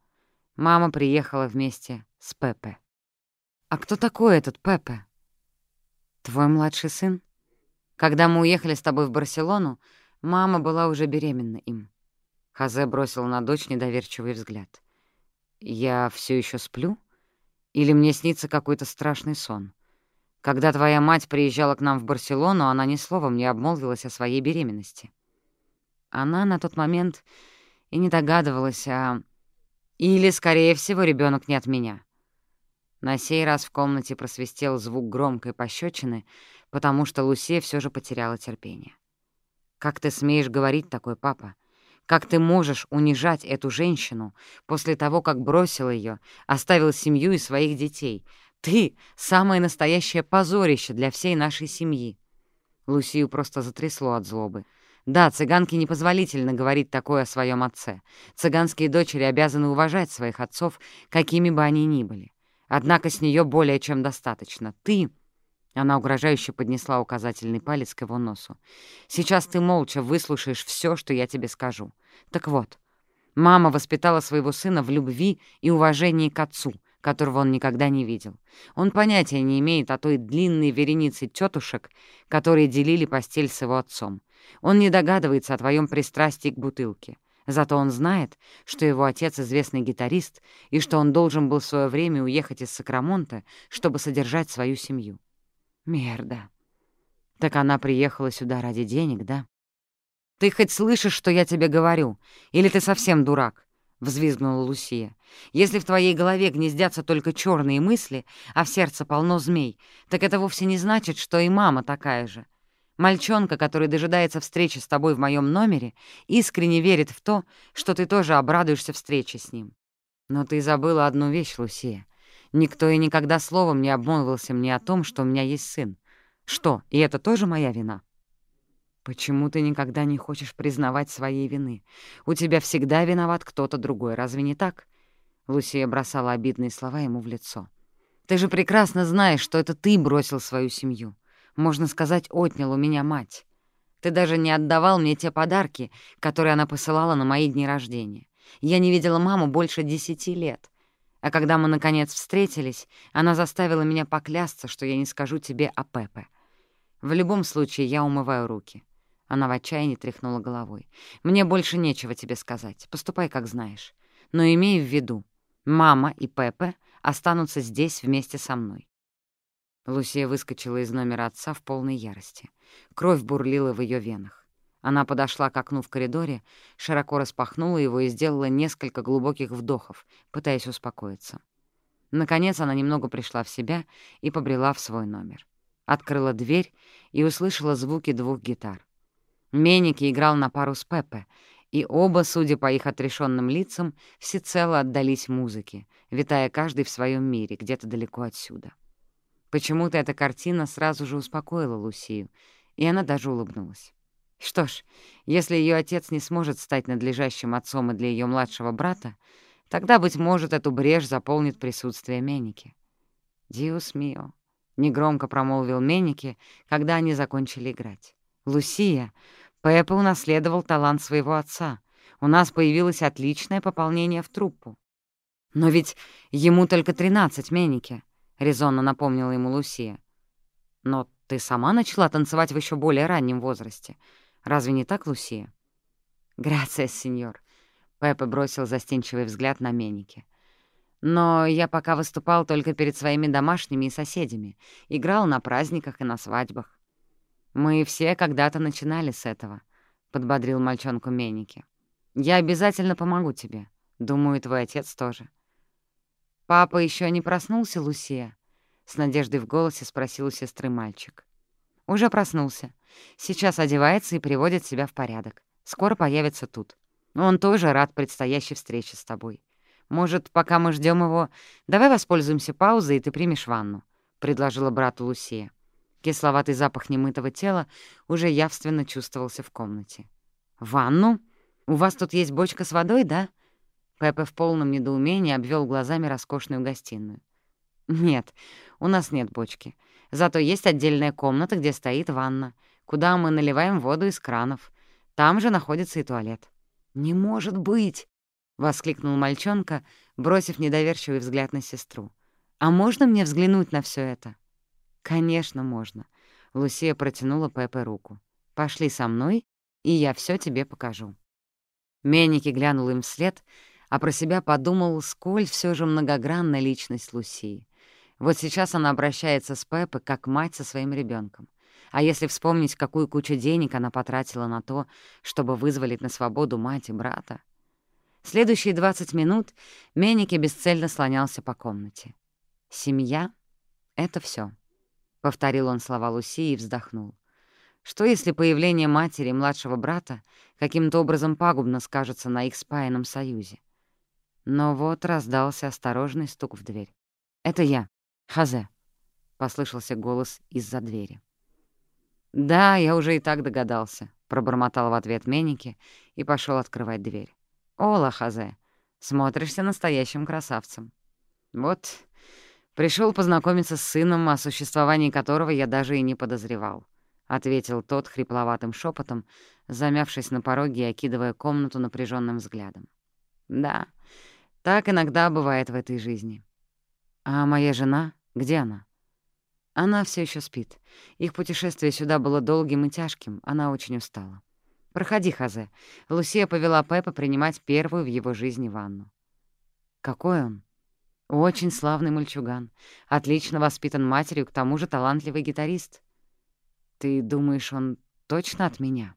мама приехала вместе с Пепе». «А кто такой этот Пепе?» «Твой младший сын? Когда мы уехали с тобой в Барселону, мама была уже беременна им». Хазе бросил на дочь недоверчивый взгляд. «Я все еще сплю?» Или мне снится какой-то страшный сон. Когда твоя мать приезжала к нам в Барселону, она ни словом не обмолвилась о своей беременности. Она на тот момент и не догадывалась о... Или, скорее всего, ребенок не от меня. На сей раз в комнате просвистел звук громкой пощечины, потому что Лусия все же потеряла терпение. «Как ты смеешь говорить такой, папа? Как ты можешь унижать эту женщину после того, как бросил ее, оставил семью и своих детей? Ты — самое настоящее позорище для всей нашей семьи. Лусию просто затрясло от злобы. Да, цыганке непозволительно говорить такое о своем отце. Цыганские дочери обязаны уважать своих отцов, какими бы они ни были. Однако с нее более чем достаточно. Ты она угрожающе поднесла указательный палец к его носу. «Сейчас ты молча выслушаешь все, что я тебе скажу. Так вот, мама воспитала своего сына в любви и уважении к отцу, которого он никогда не видел. Он понятия не имеет о той длинной веренице тетушек, которые делили постель с его отцом. Он не догадывается о твоем пристрастии к бутылке. Зато он знает, что его отец — известный гитарист, и что он должен был в свое время уехать из Сакрамонта, чтобы содержать свою семью. Мерда. Так она приехала сюда ради денег, да? Ты хоть слышишь, что я тебе говорю? Или ты совсем дурак? Взвизгнула Лусия. «Если в твоей голове гнездятся только черные мысли, а в сердце полно змей, так это вовсе не значит, что и мама такая же. Мальчонка, который дожидается встречи с тобой в моем номере, искренне верит в то, что ты тоже обрадуешься встрече с ним. Но ты забыла одну вещь, Лусия. Никто и никогда словом не обмолвился мне о том, что у меня есть сын. Что, и это тоже моя вина? «Почему ты никогда не хочешь признавать своей вины? У тебя всегда виноват кто-то другой, разве не так?» Лусия бросала обидные слова ему в лицо. «Ты же прекрасно знаешь, что это ты бросил свою семью. Можно сказать, отнял у меня мать. Ты даже не отдавал мне те подарки, которые она посылала на мои дни рождения. Я не видела маму больше десяти лет. А когда мы, наконец, встретились, она заставила меня поклясться, что я не скажу тебе о Пепе. В любом случае, я умываю руки. Она в отчаянии тряхнула головой. «Мне больше нечего тебе сказать. Поступай, как знаешь. Но имей в виду, мама и Пепе останутся здесь вместе со мной». Лусия выскочила из номера отца в полной ярости. Кровь бурлила в ее венах. Она подошла к окну в коридоре, широко распахнула его и сделала несколько глубоких вдохов, пытаясь успокоиться. Наконец она немного пришла в себя и побрела в свой номер. Открыла дверь и услышала звуки двух гитар. Меники играл на пару с Пепе, и оба, судя по их отрешенным лицам, всецело отдались музыке, витая каждый в своем мире, где-то далеко отсюда. Почему-то эта картина сразу же успокоила Лусию, и она даже улыбнулась. Что ж, если ее отец не сможет стать надлежащим отцом и для ее младшего брата, тогда, быть может, эту брешь заполнит присутствие Меники. «Диус мио», — негромко промолвил Меники, когда они закончили играть. «Лусия, Пеппа унаследовал талант своего отца. У нас появилось отличное пополнение в труппу». «Но ведь ему только тринадцать, Меники», — резонно напомнила ему Лусия. «Но ты сама начала танцевать в еще более раннем возрасте. Разве не так, Лусия?» «Грация, сеньор», — Пеппа бросил застенчивый взгляд на Меники. «Но я пока выступал только перед своими домашними и соседями, играл на праздниках и на свадьбах. «Мы все когда-то начинали с этого», — подбодрил мальчонку Меники. «Я обязательно помогу тебе. Думаю, твой отец тоже». «Папа еще не проснулся, Лусия?» — с надеждой в голосе спросил у сестры мальчик. «Уже проснулся. Сейчас одевается и приводит себя в порядок. Скоро появится тут. Он тоже рад предстоящей встрече с тобой. Может, пока мы ждем его, давай воспользуемся паузой, и ты примешь ванну», — предложила брату Лусия. Кисловатый запах немытого тела уже явственно чувствовался в комнате. «Ванну? У вас тут есть бочка с водой, да?» Пеппа в полном недоумении обвел глазами роскошную гостиную. «Нет, у нас нет бочки. Зато есть отдельная комната, где стоит ванна, куда мы наливаем воду из кранов. Там же находится и туалет». «Не может быть!» — воскликнул мальчонка, бросив недоверчивый взгляд на сестру. «А можно мне взглянуть на все это?» «Конечно, можно». Лусия протянула Пепе руку. «Пошли со мной, и я все тебе покажу». Менники глянул им вслед, а про себя подумал, сколь все же многогранна личность Лусии. Вот сейчас она обращается с Пеппой как мать со своим ребенком. А если вспомнить, какую кучу денег она потратила на то, чтобы вызволить на свободу мать и брата. Следующие 20 минут Менники бесцельно слонялся по комнате. Семья — это все. — повторил он слова Луси и вздохнул. Что, если появление матери и младшего брата каким-то образом пагубно скажется на их спаянном союзе? Но вот раздался осторожный стук в дверь. «Это я, Хазе», — послышался голос из-за двери. «Да, я уже и так догадался», — пробормотал в ответ Меники и пошел открывать дверь. «Ола, Хазе, смотришься настоящим красавцем». «Вот Пришел познакомиться с сыном, о существовании которого я даже и не подозревал», — ответил тот хрипловатым шепотом, замявшись на пороге и окидывая комнату напряженным взглядом. «Да, так иногда бывает в этой жизни. А моя жена? Где она?» Она все еще спит. Их путешествие сюда было долгим и тяжким, она очень устала. «Проходи, Хазе». Лусия повела Пеппа принимать первую в его жизни ванну. «Какой он?» Очень славный мальчуган. Отлично воспитан матерью, к тому же талантливый гитарист. «Ты думаешь, он точно от меня?» —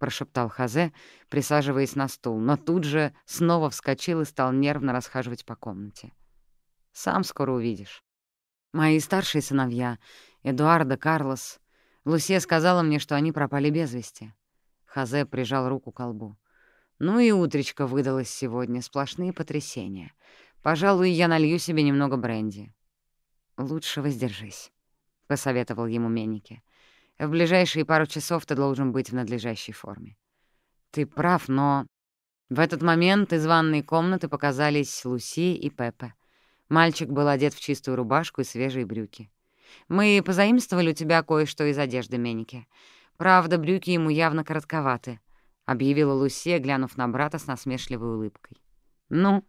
прошептал Хазе, присаживаясь на стул, но тут же снова вскочил и стал нервно расхаживать по комнате. «Сам скоро увидишь. Мои старшие сыновья, Эдуардо, Карлос, Лусия сказала мне, что они пропали без вести». Хазе прижал руку к колбу. «Ну и утречко выдалось сегодня, сплошные потрясения. Пожалуй, я налью себе немного бренди». «Лучше воздержись», — посоветовал ему Меннике. В ближайшие пару часов ты должен быть в надлежащей форме. Ты прав, но... В этот момент из ванной комнаты показались Луси и Пепе. Мальчик был одет в чистую рубашку и свежие брюки. «Мы позаимствовали у тебя кое-что из одежды Меники. Правда, брюки ему явно коротковаты», — объявила Лусия, глянув на брата с насмешливой улыбкой. «Ну,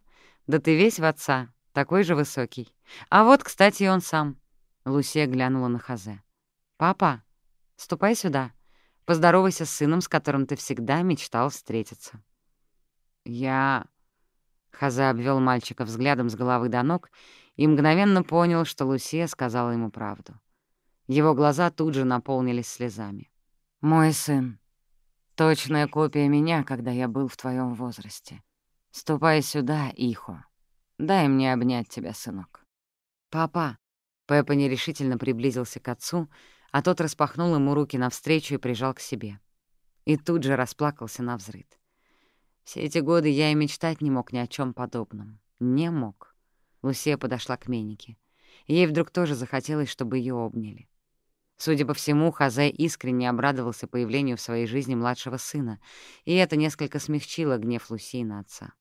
да ты весь в отца, такой же высокий. А вот, кстати, и он сам». Лусия глянула на Хазе. «Папа, ступай сюда. Поздоровайся с сыном, с которым ты всегда мечтал встретиться». «Я...» Хазе обвел мальчика взглядом с головы до ног и мгновенно понял, что Лусия сказала ему правду. Его глаза тут же наполнились слезами. «Мой сын. Точная копия меня, когда я был в твоем возрасте. Ступай сюда, Ихо. Дай мне обнять тебя, сынок». «Папа!» Пеппа нерешительно приблизился к отцу, а тот распахнул ему руки навстречу и прижал к себе. И тут же расплакался на взрыд. Все эти годы я и мечтать не мог ни о чем подобном. Не мог. Лусия подошла к Менике. Ей вдруг тоже захотелось, чтобы ее обняли. Судя по всему, Хазе искренне обрадовался появлению в своей жизни младшего сына, и это несколько смягчило гнев Лусии на отца.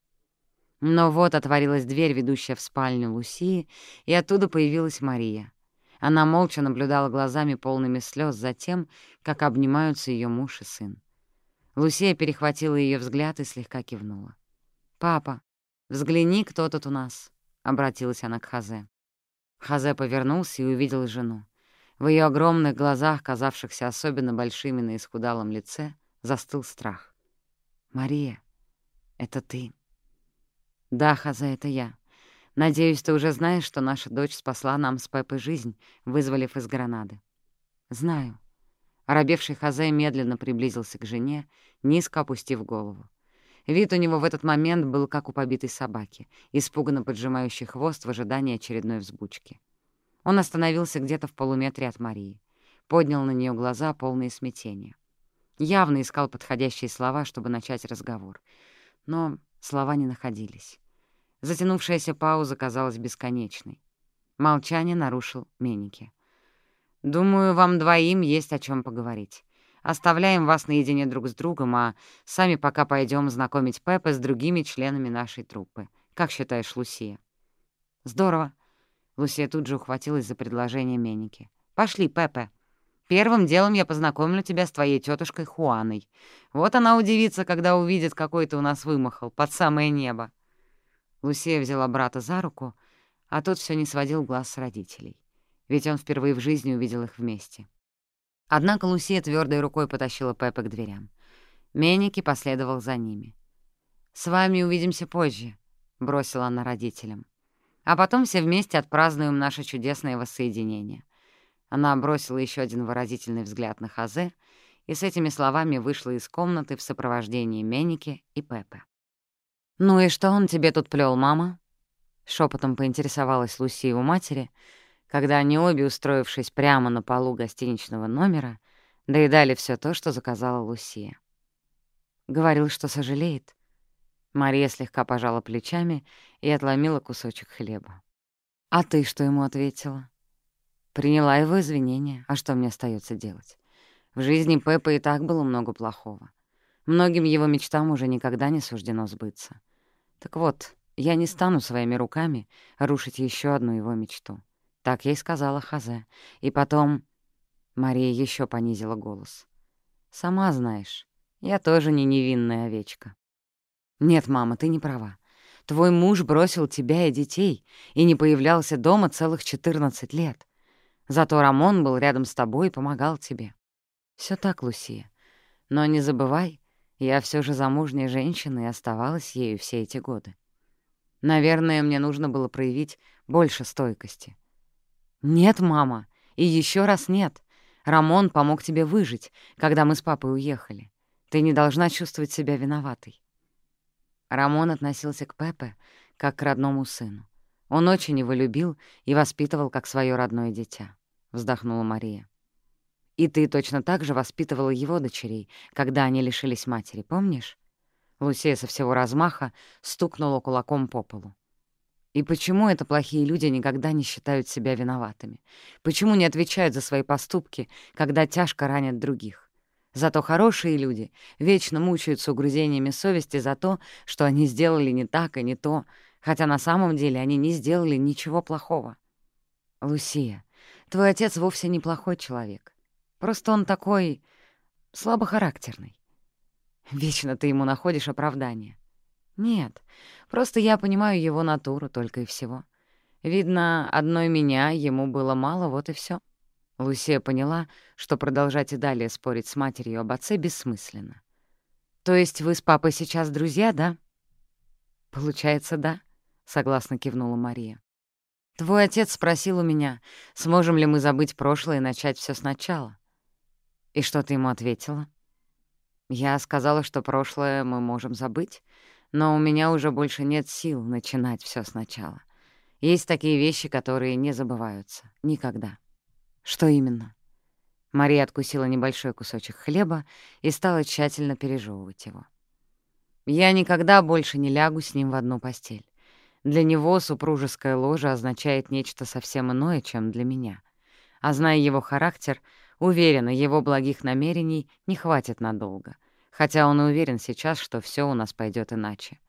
Но вот отворилась дверь, ведущая в спальню Лусии, и оттуда появилась Мария. Она молча наблюдала глазами полными слез за тем, как обнимаются ее муж и сын. Лусия перехватила ее взгляд и слегка кивнула. «Папа, взгляни, кто тут у нас», — обратилась она к Хазе. Хазе повернулся и увидел жену. В ее огромных глазах, казавшихся особенно большими на исхудалом лице, застыл страх. «Мария, это ты?» «Да, Хазе, это я. Надеюсь, ты уже знаешь, что наша дочь спасла нам с Пепой жизнь, вызволив из гранады». «Знаю». Оробевший Хазе медленно приблизился к жене, низко опустив голову. Вид у него в этот момент был как у побитой собаки, испуганно поджимающей хвост в ожидании очередной взбучки. Он остановился где-то в полуметре от Марии, поднял на нее глаза, полные смятения. Явно искал подходящие слова, чтобы начать разговор. Но слова не находились. Затянувшаяся пауза казалась бесконечной. Молчание нарушил Меники. «Думаю, вам двоим есть о чем поговорить. Оставляем вас наедине друг с другом, а сами пока пойдем знакомить Пеппа с другими членами нашей труппы. Как считаешь, Лусия?» «Здорово», Лусия тут же ухватилась за предложение Меники. «Пошли, Пепе. Первым делом я познакомлю тебя с твоей тетушкой Хуаной. Вот она удивится, когда увидит, какой ты у нас вымахал, под самое небо». Лусия взяла брата за руку, а тот все не сводил глаз с родителей. Ведь он впервые в жизни увидел их вместе. Однако Лусия твердой рукой потащила Пепе к дверям. Меники последовал за ними. «С вами увидимся позже», — бросила она родителям. А потом все вместе отпразднуем наше чудесное воссоединение». Она бросила еще один выразительный взгляд на Хазе и с этими словами вышла из комнаты в сопровождении Меники и Пепе. «Ну и что он тебе тут плел, мама?» — шепотом поинтересовалась Луси у матери, когда они обе, устроившись прямо на полу гостиничного номера, доедали все то, что заказала Лусия. Говорил, что сожалеет. Мария слегка пожала плечами и отломила кусочек хлеба. «А ты что ему ответила?» «Приняла его извинения. А что мне остается делать? В жизни Пеппа и так было много плохого. Многим его мечтам уже никогда не суждено сбыться. Так вот, я не стану своими руками рушить еще одну его мечту. Так ей сказала Хазе. И потом... Мария еще понизила голос. «Сама знаешь, я тоже не невинная овечка. «Нет, мама, ты не права. Твой муж бросил тебя и детей и не появлялся дома целых 14 лет. Зато Рамон был рядом с тобой и помогал тебе. Все так, Лусия. Но не забывай, я все же замужняя женщина и оставалась ею все эти годы. Наверное, мне нужно было проявить больше стойкости. Нет, мама, и еще раз нет. Рамон помог тебе выжить, когда мы с папой уехали. Ты не должна чувствовать себя виноватой. Рамон относился к Пепе как к родному сыну. Он очень его любил и воспитывал как свое родное дитя, — вздохнула Мария. «И ты точно так же воспитывала его дочерей, когда они лишились матери, помнишь?» Лусея со всего размаха стукнула кулаком по полу. И почему это плохие люди никогда не считают себя виноватыми? Почему не отвечают за свои поступки, когда тяжко ранят других? Зато хорошие люди вечно мучаются угрызениями совести за то, что они сделали не так и не то, хотя на самом деле они не сделали ничего плохого. Лусия, твой отец вовсе не плохой человек. Просто он такой слабохарактерный. Вечно ты ему находишь оправдание. Нет, просто я понимаю его натуру только и всего. Видно, одной меня ему было мало, вот и все. Лусия поняла, что продолжать и далее спорить с матерью об отце бессмысленно. «То есть вы с папой сейчас друзья, да?» «Получается, да», — согласно кивнула Мария. «Твой отец спросил у меня, сможем ли мы забыть прошлое и начать все сначала. И что ты ему ответила?» «Я сказала, что прошлое мы можем забыть, но у меня уже больше нет сил начинать все сначала. Есть такие вещи, которые не забываются. Никогда». «Что именно?» Мария откусила небольшой кусочек хлеба и стала тщательно пережевывать его. «Я никогда больше не лягу с ним в одну постель. Для него супружеская ложа означает нечто совсем иное, чем для меня. А зная его характер, уверена, его благих намерений не хватит надолго, хотя он и уверен сейчас, что все у нас пойдет иначе.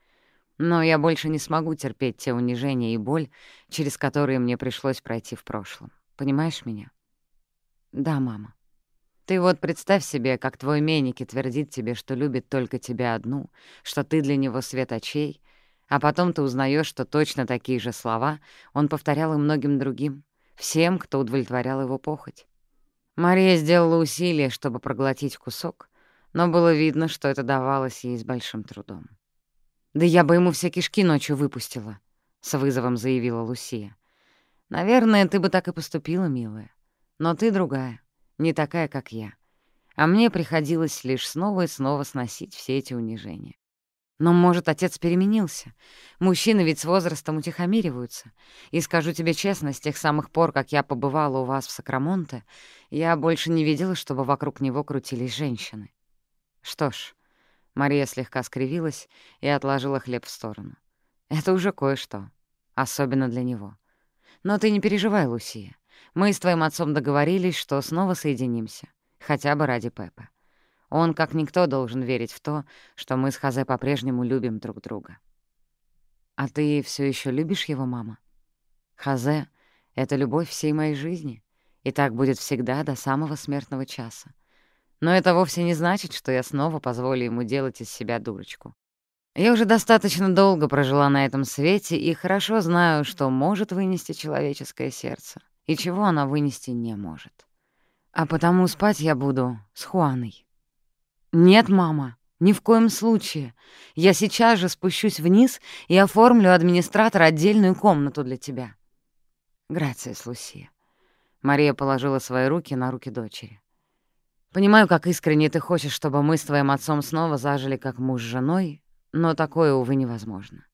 Но я больше не смогу терпеть те унижения и боль, через которые мне пришлось пройти в прошлом. Понимаешь меня?» «Да, мама». Ты вот представь себе, как твой Меники твердит тебе, что любит только тебя одну, что ты для него свет очей, а потом ты узнаешь, что точно такие же слова он повторял и многим другим, всем, кто удовлетворял его похоть. Мария сделала усилие, чтобы проглотить кусок, но было видно, что это давалось ей с большим трудом. «Да я бы ему все кишки ночью выпустила», — с вызовом заявила Лусия. «Наверное, ты бы так и поступила, милая. Но ты другая, не такая, как я. А мне приходилось лишь снова и снова сносить все эти унижения. Но, может, отец переменился. Мужчины ведь с возрастом утихомириваются. И скажу тебе честно, с тех самых пор, как я побывала у вас в Сакрамонте, я больше не видела, чтобы вокруг него крутились женщины. Что ж, Мария слегка скривилась и отложила хлеб в сторону. Это уже кое-что, особенно для него. Но ты не переживай, Лусия. Мы с твоим отцом договорились, что снова соединимся, хотя бы ради Пепа. Он, как никто, должен верить в то, что мы с Хазе по-прежнему любим друг друга. А ты все еще любишь его, мама? Хазе — это любовь всей моей жизни, и так будет всегда до самого смертного часа. Но это вовсе не значит, что я снова позволю ему делать из себя дурочку. Я уже достаточно долго прожила на этом свете и хорошо знаю, что может вынести человеческое сердце и чего она вынести не может. А потому спать я буду с Хуаной. «Нет, мама, ни в коем случае. Я сейчас же спущусь вниз и оформлю администратора отдельную комнату для тебя». «Грация, Лусия». Мария положила свои руки на руки дочери. «Понимаю, как искренне ты хочешь, чтобы мы с твоим отцом снова зажили как муж с женой, но такое, увы, невозможно.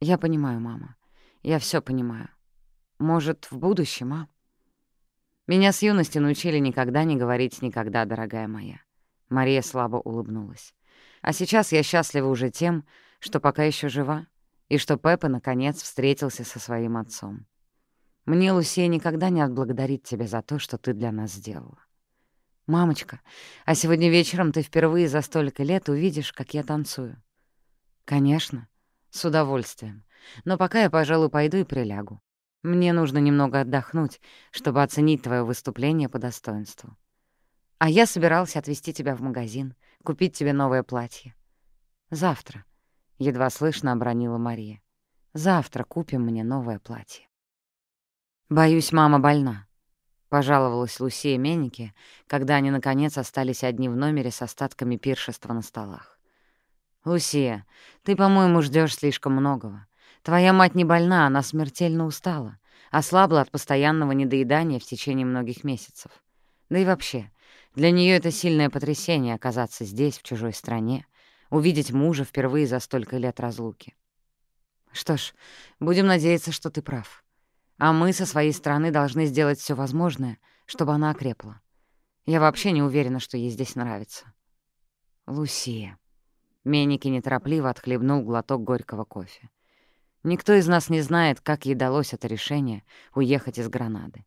Я понимаю, мама. Я все понимаю. Может, в будущем, а? Меня с юности научили никогда не говорить «никогда», дорогая моя. Мария слабо улыбнулась. А сейчас я счастлива уже тем, что пока еще жива, и что Пеппа, наконец, встретился со своим отцом. Мне, Лусия, никогда не отблагодарить тебя за то, что ты для нас сделала. «Мамочка, а сегодня вечером ты впервые за столько лет увидишь, как я танцую». «Конечно, с удовольствием. Но пока я, пожалуй, пойду и прилягу. Мне нужно немного отдохнуть, чтобы оценить твое выступление по достоинству. А я собирался отвезти тебя в магазин, купить тебе новое платье. Завтра, — едва слышно обронила Мария. Завтра купим мне новое платье. Боюсь, мама больна, — пожаловалась Лусия Меннике, когда они, наконец, остались одни в номере с остатками пиршества на столах. «Лусия, ты, по-моему, ждешь слишком многого. Твоя мать не больна, она смертельно устала, ослабла от постоянного недоедания в течение многих месяцев. Да и вообще, для нее это сильное потрясение оказаться здесь, в чужой стране, увидеть мужа впервые за столько лет разлуки. Что ж, будем надеяться, что ты прав. А мы со своей стороны должны сделать все возможное, чтобы она окрепла. Я вообще не уверена, что ей здесь нравится. Лусия. Меники неторопливо отхлебнул глоток горького кофе. Никто из нас не знает, как ей далось это решение уехать из Гранады.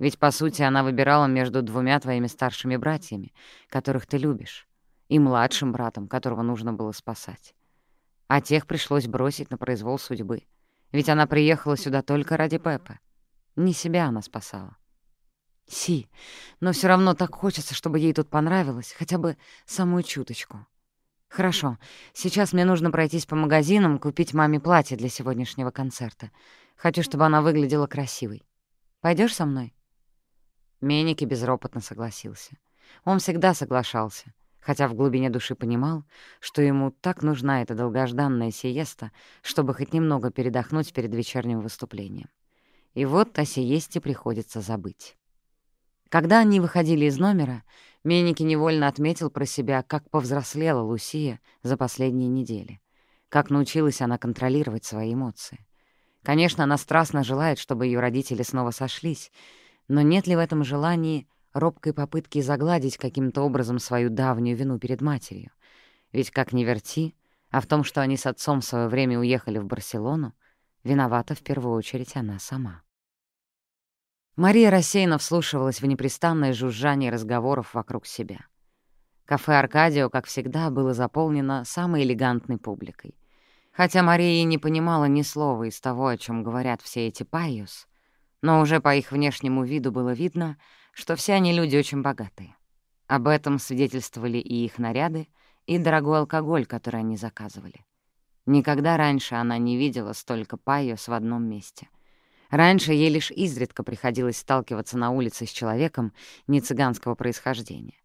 Ведь, по сути, она выбирала между двумя твоими старшими братьями, которых ты любишь, и младшим братом, которого нужно было спасать. А тех пришлось бросить на произвол судьбы. Ведь она приехала сюда только ради Пеппа. Не себя она спасала. Си, но все равно так хочется, чтобы ей тут понравилось, хотя бы самую чуточку. Хорошо, сейчас мне нужно пройтись по магазинам, купить маме платье для сегодняшнего концерта. Хочу, чтобы она выглядела красивой. Пойдешь со мной? Меники безропотно согласился. Он всегда соглашался хотя в глубине души понимал, что ему так нужна эта долгожданная сиеста, чтобы хоть немного передохнуть перед вечерним выступлением. И вот о сиесте приходится забыть. Когда они выходили из номера, Меники невольно отметил про себя, как повзрослела Лусия за последние недели, как научилась она контролировать свои эмоции. Конечно, она страстно желает, чтобы ее родители снова сошлись, но нет ли в этом желании робкой попытки загладить каким-то образом свою давнюю вину перед матерью. Ведь как ни верти, а в том, что они с отцом в свое время уехали в Барселону, виновата в первую очередь она сама. Мария рассеянно вслушивалась в непрестанное жужжание разговоров вокруг себя. Кафе «Аркадио», как всегда, было заполнено самой элегантной публикой. Хотя Мария и не понимала ни слова из того, о чем говорят все эти пайос, но уже по их внешнему виду было видно — что все они люди очень богатые. Об этом свидетельствовали и их наряды, и дорогой алкоголь, который они заказывали. Никогда раньше она не видела столько пайос в одном месте. Раньше ей лишь изредка приходилось сталкиваться на улице с человеком не цыганского происхождения.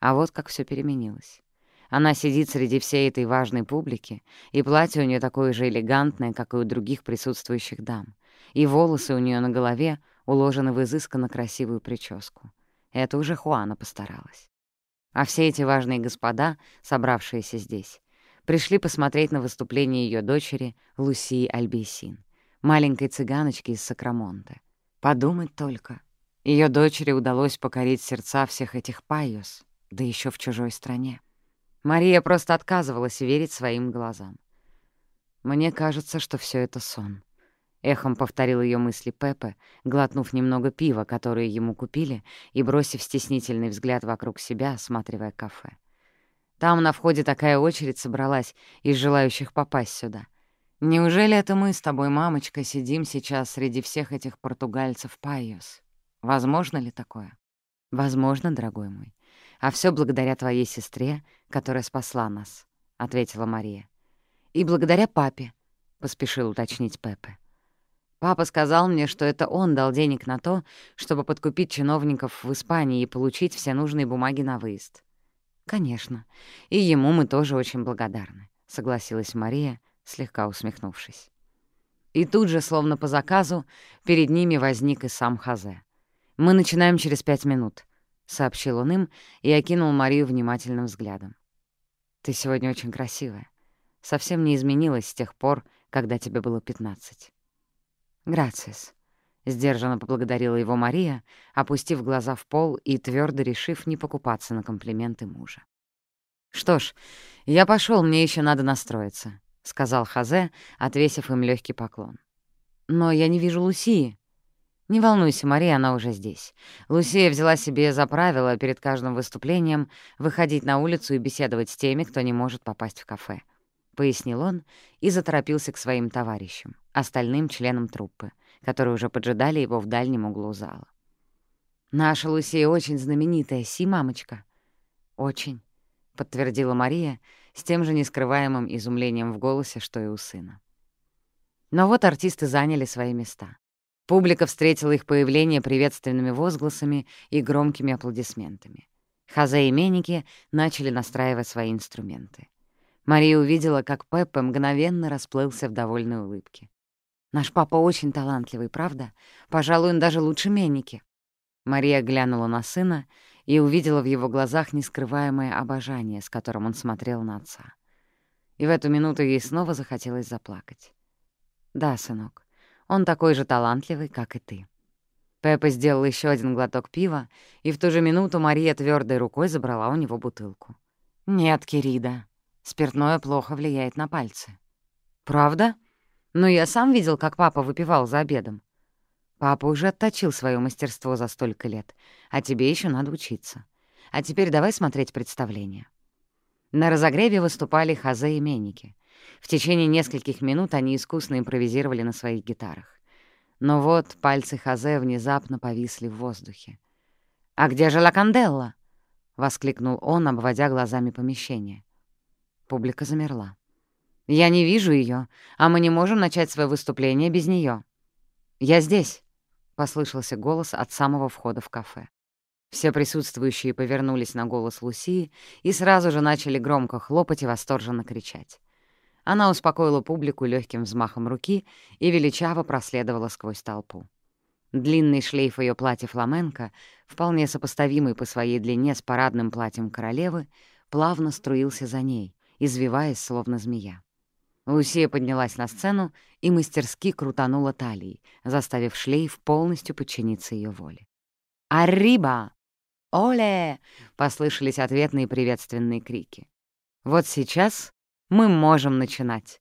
А вот как все переменилось. Она сидит среди всей этой важной публики, и платье у нее такое же элегантное, как и у других присутствующих дам, и волосы у нее на голове уложены в изысканно красивую прическу. Это уже Хуана постаралась. А все эти важные господа, собравшиеся здесь, пришли посмотреть на выступление ее дочери Лусии Альбейсин, маленькой цыганочки из Сакрамонте. Подумать только. Ее дочери удалось покорить сердца всех этих пайос, да еще в чужой стране. Мария просто отказывалась верить своим глазам. Мне кажется, что все это сон. Эхом повторил ее мысли Пепе, глотнув немного пива, которое ему купили, и бросив стеснительный взгляд вокруг себя, осматривая кафе. Там на входе такая очередь собралась из желающих попасть сюда. Неужели это мы с тобой, мамочка, сидим сейчас среди всех этих португальцев Пайос? Возможно ли такое? Возможно, дорогой мой. А все благодаря твоей сестре, которая спасла нас, — ответила Мария. И благодаря папе, — поспешил уточнить Пепе. Папа сказал мне, что это он дал денег на то, чтобы подкупить чиновников в Испании и получить все нужные бумаги на выезд. «Конечно. И ему мы тоже очень благодарны», — согласилась Мария, слегка усмехнувшись. И тут же, словно по заказу, перед ними возник и сам Хазе. «Мы начинаем через пять минут», — сообщил он им и окинул Марию внимательным взглядом. «Ты сегодня очень красивая. Совсем не изменилась с тех пор, когда тебе было пятнадцать». «Грациес», — сдержанно поблагодарила его Мария, опустив глаза в пол и твердо решив не покупаться на комплименты мужа. «Что ж, я пошел, мне еще надо настроиться», — сказал Хазе, отвесив им легкий поклон. «Но я не вижу Лусии». «Не волнуйся, Мария, она уже здесь. Лусия взяла себе за правило перед каждым выступлением выходить на улицу и беседовать с теми, кто не может попасть в кафе. — пояснил он и заторопился к своим товарищам, остальным членам труппы, которые уже поджидали его в дальнем углу зала. «Наша Лусия очень знаменитая, си, мамочка?» «Очень», — подтвердила Мария с тем же нескрываемым изумлением в голосе, что и у сына. Но вот артисты заняли свои места. Публика встретила их появление приветственными возгласами и громкими аплодисментами. Хазе и Меники начали настраивать свои инструменты. Мария увидела, как Пеппа мгновенно расплылся в довольной улыбке. «Наш папа очень талантливый, правда? Пожалуй, он даже лучше Менники». Мария глянула на сына и увидела в его глазах нескрываемое обожание, с которым он смотрел на отца. И в эту минуту ей снова захотелось заплакать. «Да, сынок, он такой же талантливый, как и ты». Пеппа сделал еще один глоток пива, и в ту же минуту Мария твердой рукой забрала у него бутылку. «Нет, Кирида», Спиртное плохо влияет на пальцы. «Правда?» Но я сам видел, как папа выпивал за обедом. Папа уже отточил свое мастерство за столько лет, а тебе еще надо учиться. А теперь давай смотреть представление. На разогреве выступали Хазе и Меники. В течение нескольких минут они искусно импровизировали на своих гитарах. Но вот пальцы Хазе внезапно повисли в воздухе. «А где же Ла Канделла?» — воскликнул он, обводя глазами помещение. Публика замерла. «Я не вижу ее, а мы не можем начать свое выступление без нее. «Я здесь», — послышался голос от самого входа в кафе. Все присутствующие повернулись на голос Лусии и сразу же начали громко хлопать и восторженно кричать. Она успокоила публику легким взмахом руки и величаво проследовала сквозь толпу. Длинный шлейф ее платья фламенко, вполне сопоставимый по своей длине с парадным платьем королевы, плавно струился за ней, извиваясь, словно змея. Лусия поднялась на сцену и мастерски крутанула талией, заставив шлейф полностью подчиниться ее воле. «Арриба! Оле!» — послышались ответные приветственные крики. «Вот сейчас мы можем начинать!»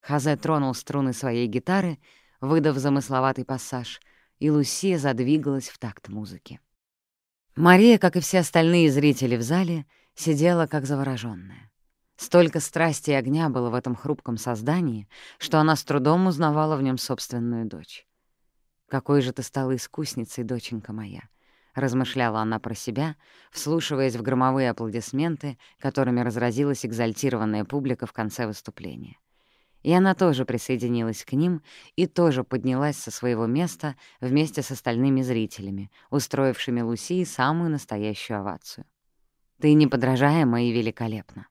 Хазе тронул струны своей гитары, выдав замысловатый пассаж, и Лусия задвигалась в такт музыки. Мария, как и все остальные зрители в зале, сидела как заворожённая. Столько страсти и огня было в этом хрупком создании, что она с трудом узнавала в нем собственную дочь. «Какой же ты стала искусницей, доченька моя!» — размышляла она про себя, вслушиваясь в громовые аплодисменты, которыми разразилась экзальтированная публика в конце выступления. И она тоже присоединилась к ним и тоже поднялась со своего места вместе с остальными зрителями, устроившими Лусии самую настоящую овацию. «Ты неподражаема и великолепна.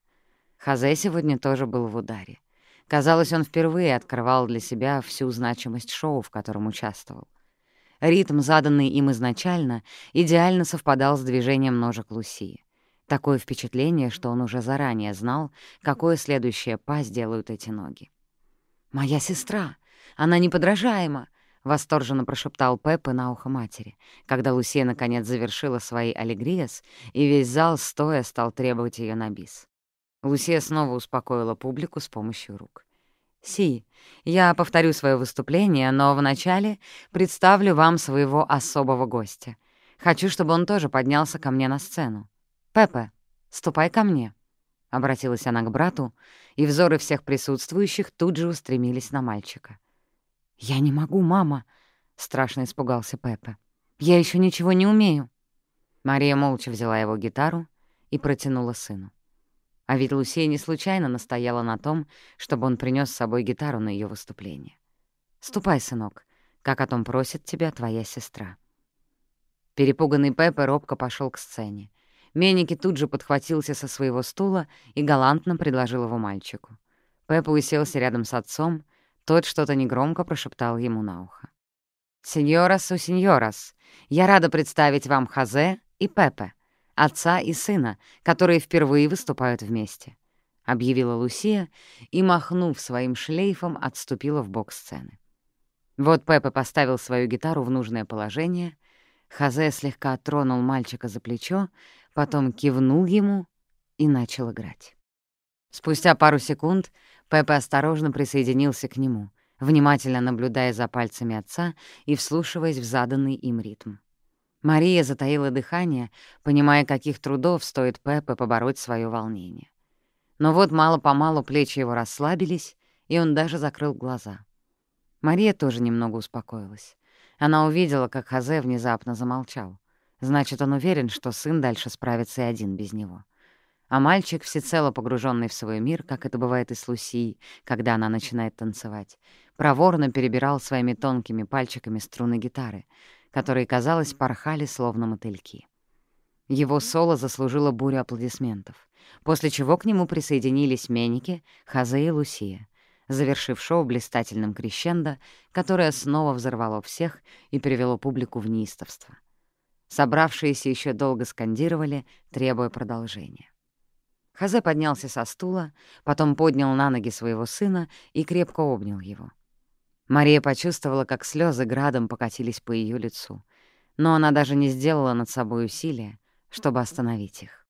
Хазе сегодня тоже был в ударе. Казалось, он впервые открывал для себя всю значимость шоу, в котором участвовал. Ритм, заданный им изначально, идеально совпадал с движением ножек Лусии. Такое впечатление, что он уже заранее знал, какое следующее па сделают эти ноги. «Моя сестра! Она неподражаема!» — восторженно прошептал Пеппа на ухо матери, когда Лусия наконец завершила свои аллегриас, и весь зал стоя стал требовать ее на бис. Лусия снова успокоила публику с помощью рук. «Си, я повторю свое выступление, но вначале представлю вам своего особого гостя. Хочу, чтобы он тоже поднялся ко мне на сцену. Пепе, ступай ко мне». Обратилась она к брату, и взоры всех присутствующих тут же устремились на мальчика. «Я не могу, мама!» — страшно испугался Пепе. «Я еще ничего не умею». Мария молча взяла его гитару и протянула сыну. А ведь Лусия не случайно настояла на том, чтобы он принес с собой гитару на ее выступление. «Ступай, сынок, как о том просит тебя твоя сестра». Перепуганный Пеппа робко пошел к сцене. Меники тут же подхватился со своего стула и галантно предложил его мальчику. Пеппа уселся рядом с отцом, тот что-то негромко прошептал ему на ухо. «Сеньорас у сеньорас, я рада представить вам Хазе и Пепе отца и сына, которые впервые выступают вместе», — объявила Лусия и, махнув своим шлейфом, отступила в бок сцены. Вот Пеппа поставил свою гитару в нужное положение, Хазе слегка тронул мальчика за плечо, потом кивнул ему и начал играть. Спустя пару секунд Пеппа осторожно присоединился к нему, внимательно наблюдая за пальцами отца и вслушиваясь в заданный им ритм. Мария затаила дыхание, понимая, каких трудов стоит Пеппе побороть свое волнение. Но вот мало-помалу плечи его расслабились, и он даже закрыл глаза. Мария тоже немного успокоилась. Она увидела, как Хазе внезапно замолчал. Значит, он уверен, что сын дальше справится и один без него. А мальчик, всецело погруженный в свой мир, как это бывает и с Лусией, когда она начинает танцевать, проворно перебирал своими тонкими пальчиками струны гитары — которые, казалось, порхали словно мотыльки. Его соло заслужило бурю аплодисментов, после чего к нему присоединились Меники, Хазе и Лусия, завершив шоу блистательным крещендо, которое снова взорвало всех и привело публику в неистовство. Собравшиеся еще долго скандировали, требуя продолжения. Хазе поднялся со стула, потом поднял на ноги своего сына и крепко обнял его — Мария почувствовала, как слезы градом покатились по ее лицу, но она даже не сделала над собой усилия, чтобы остановить их.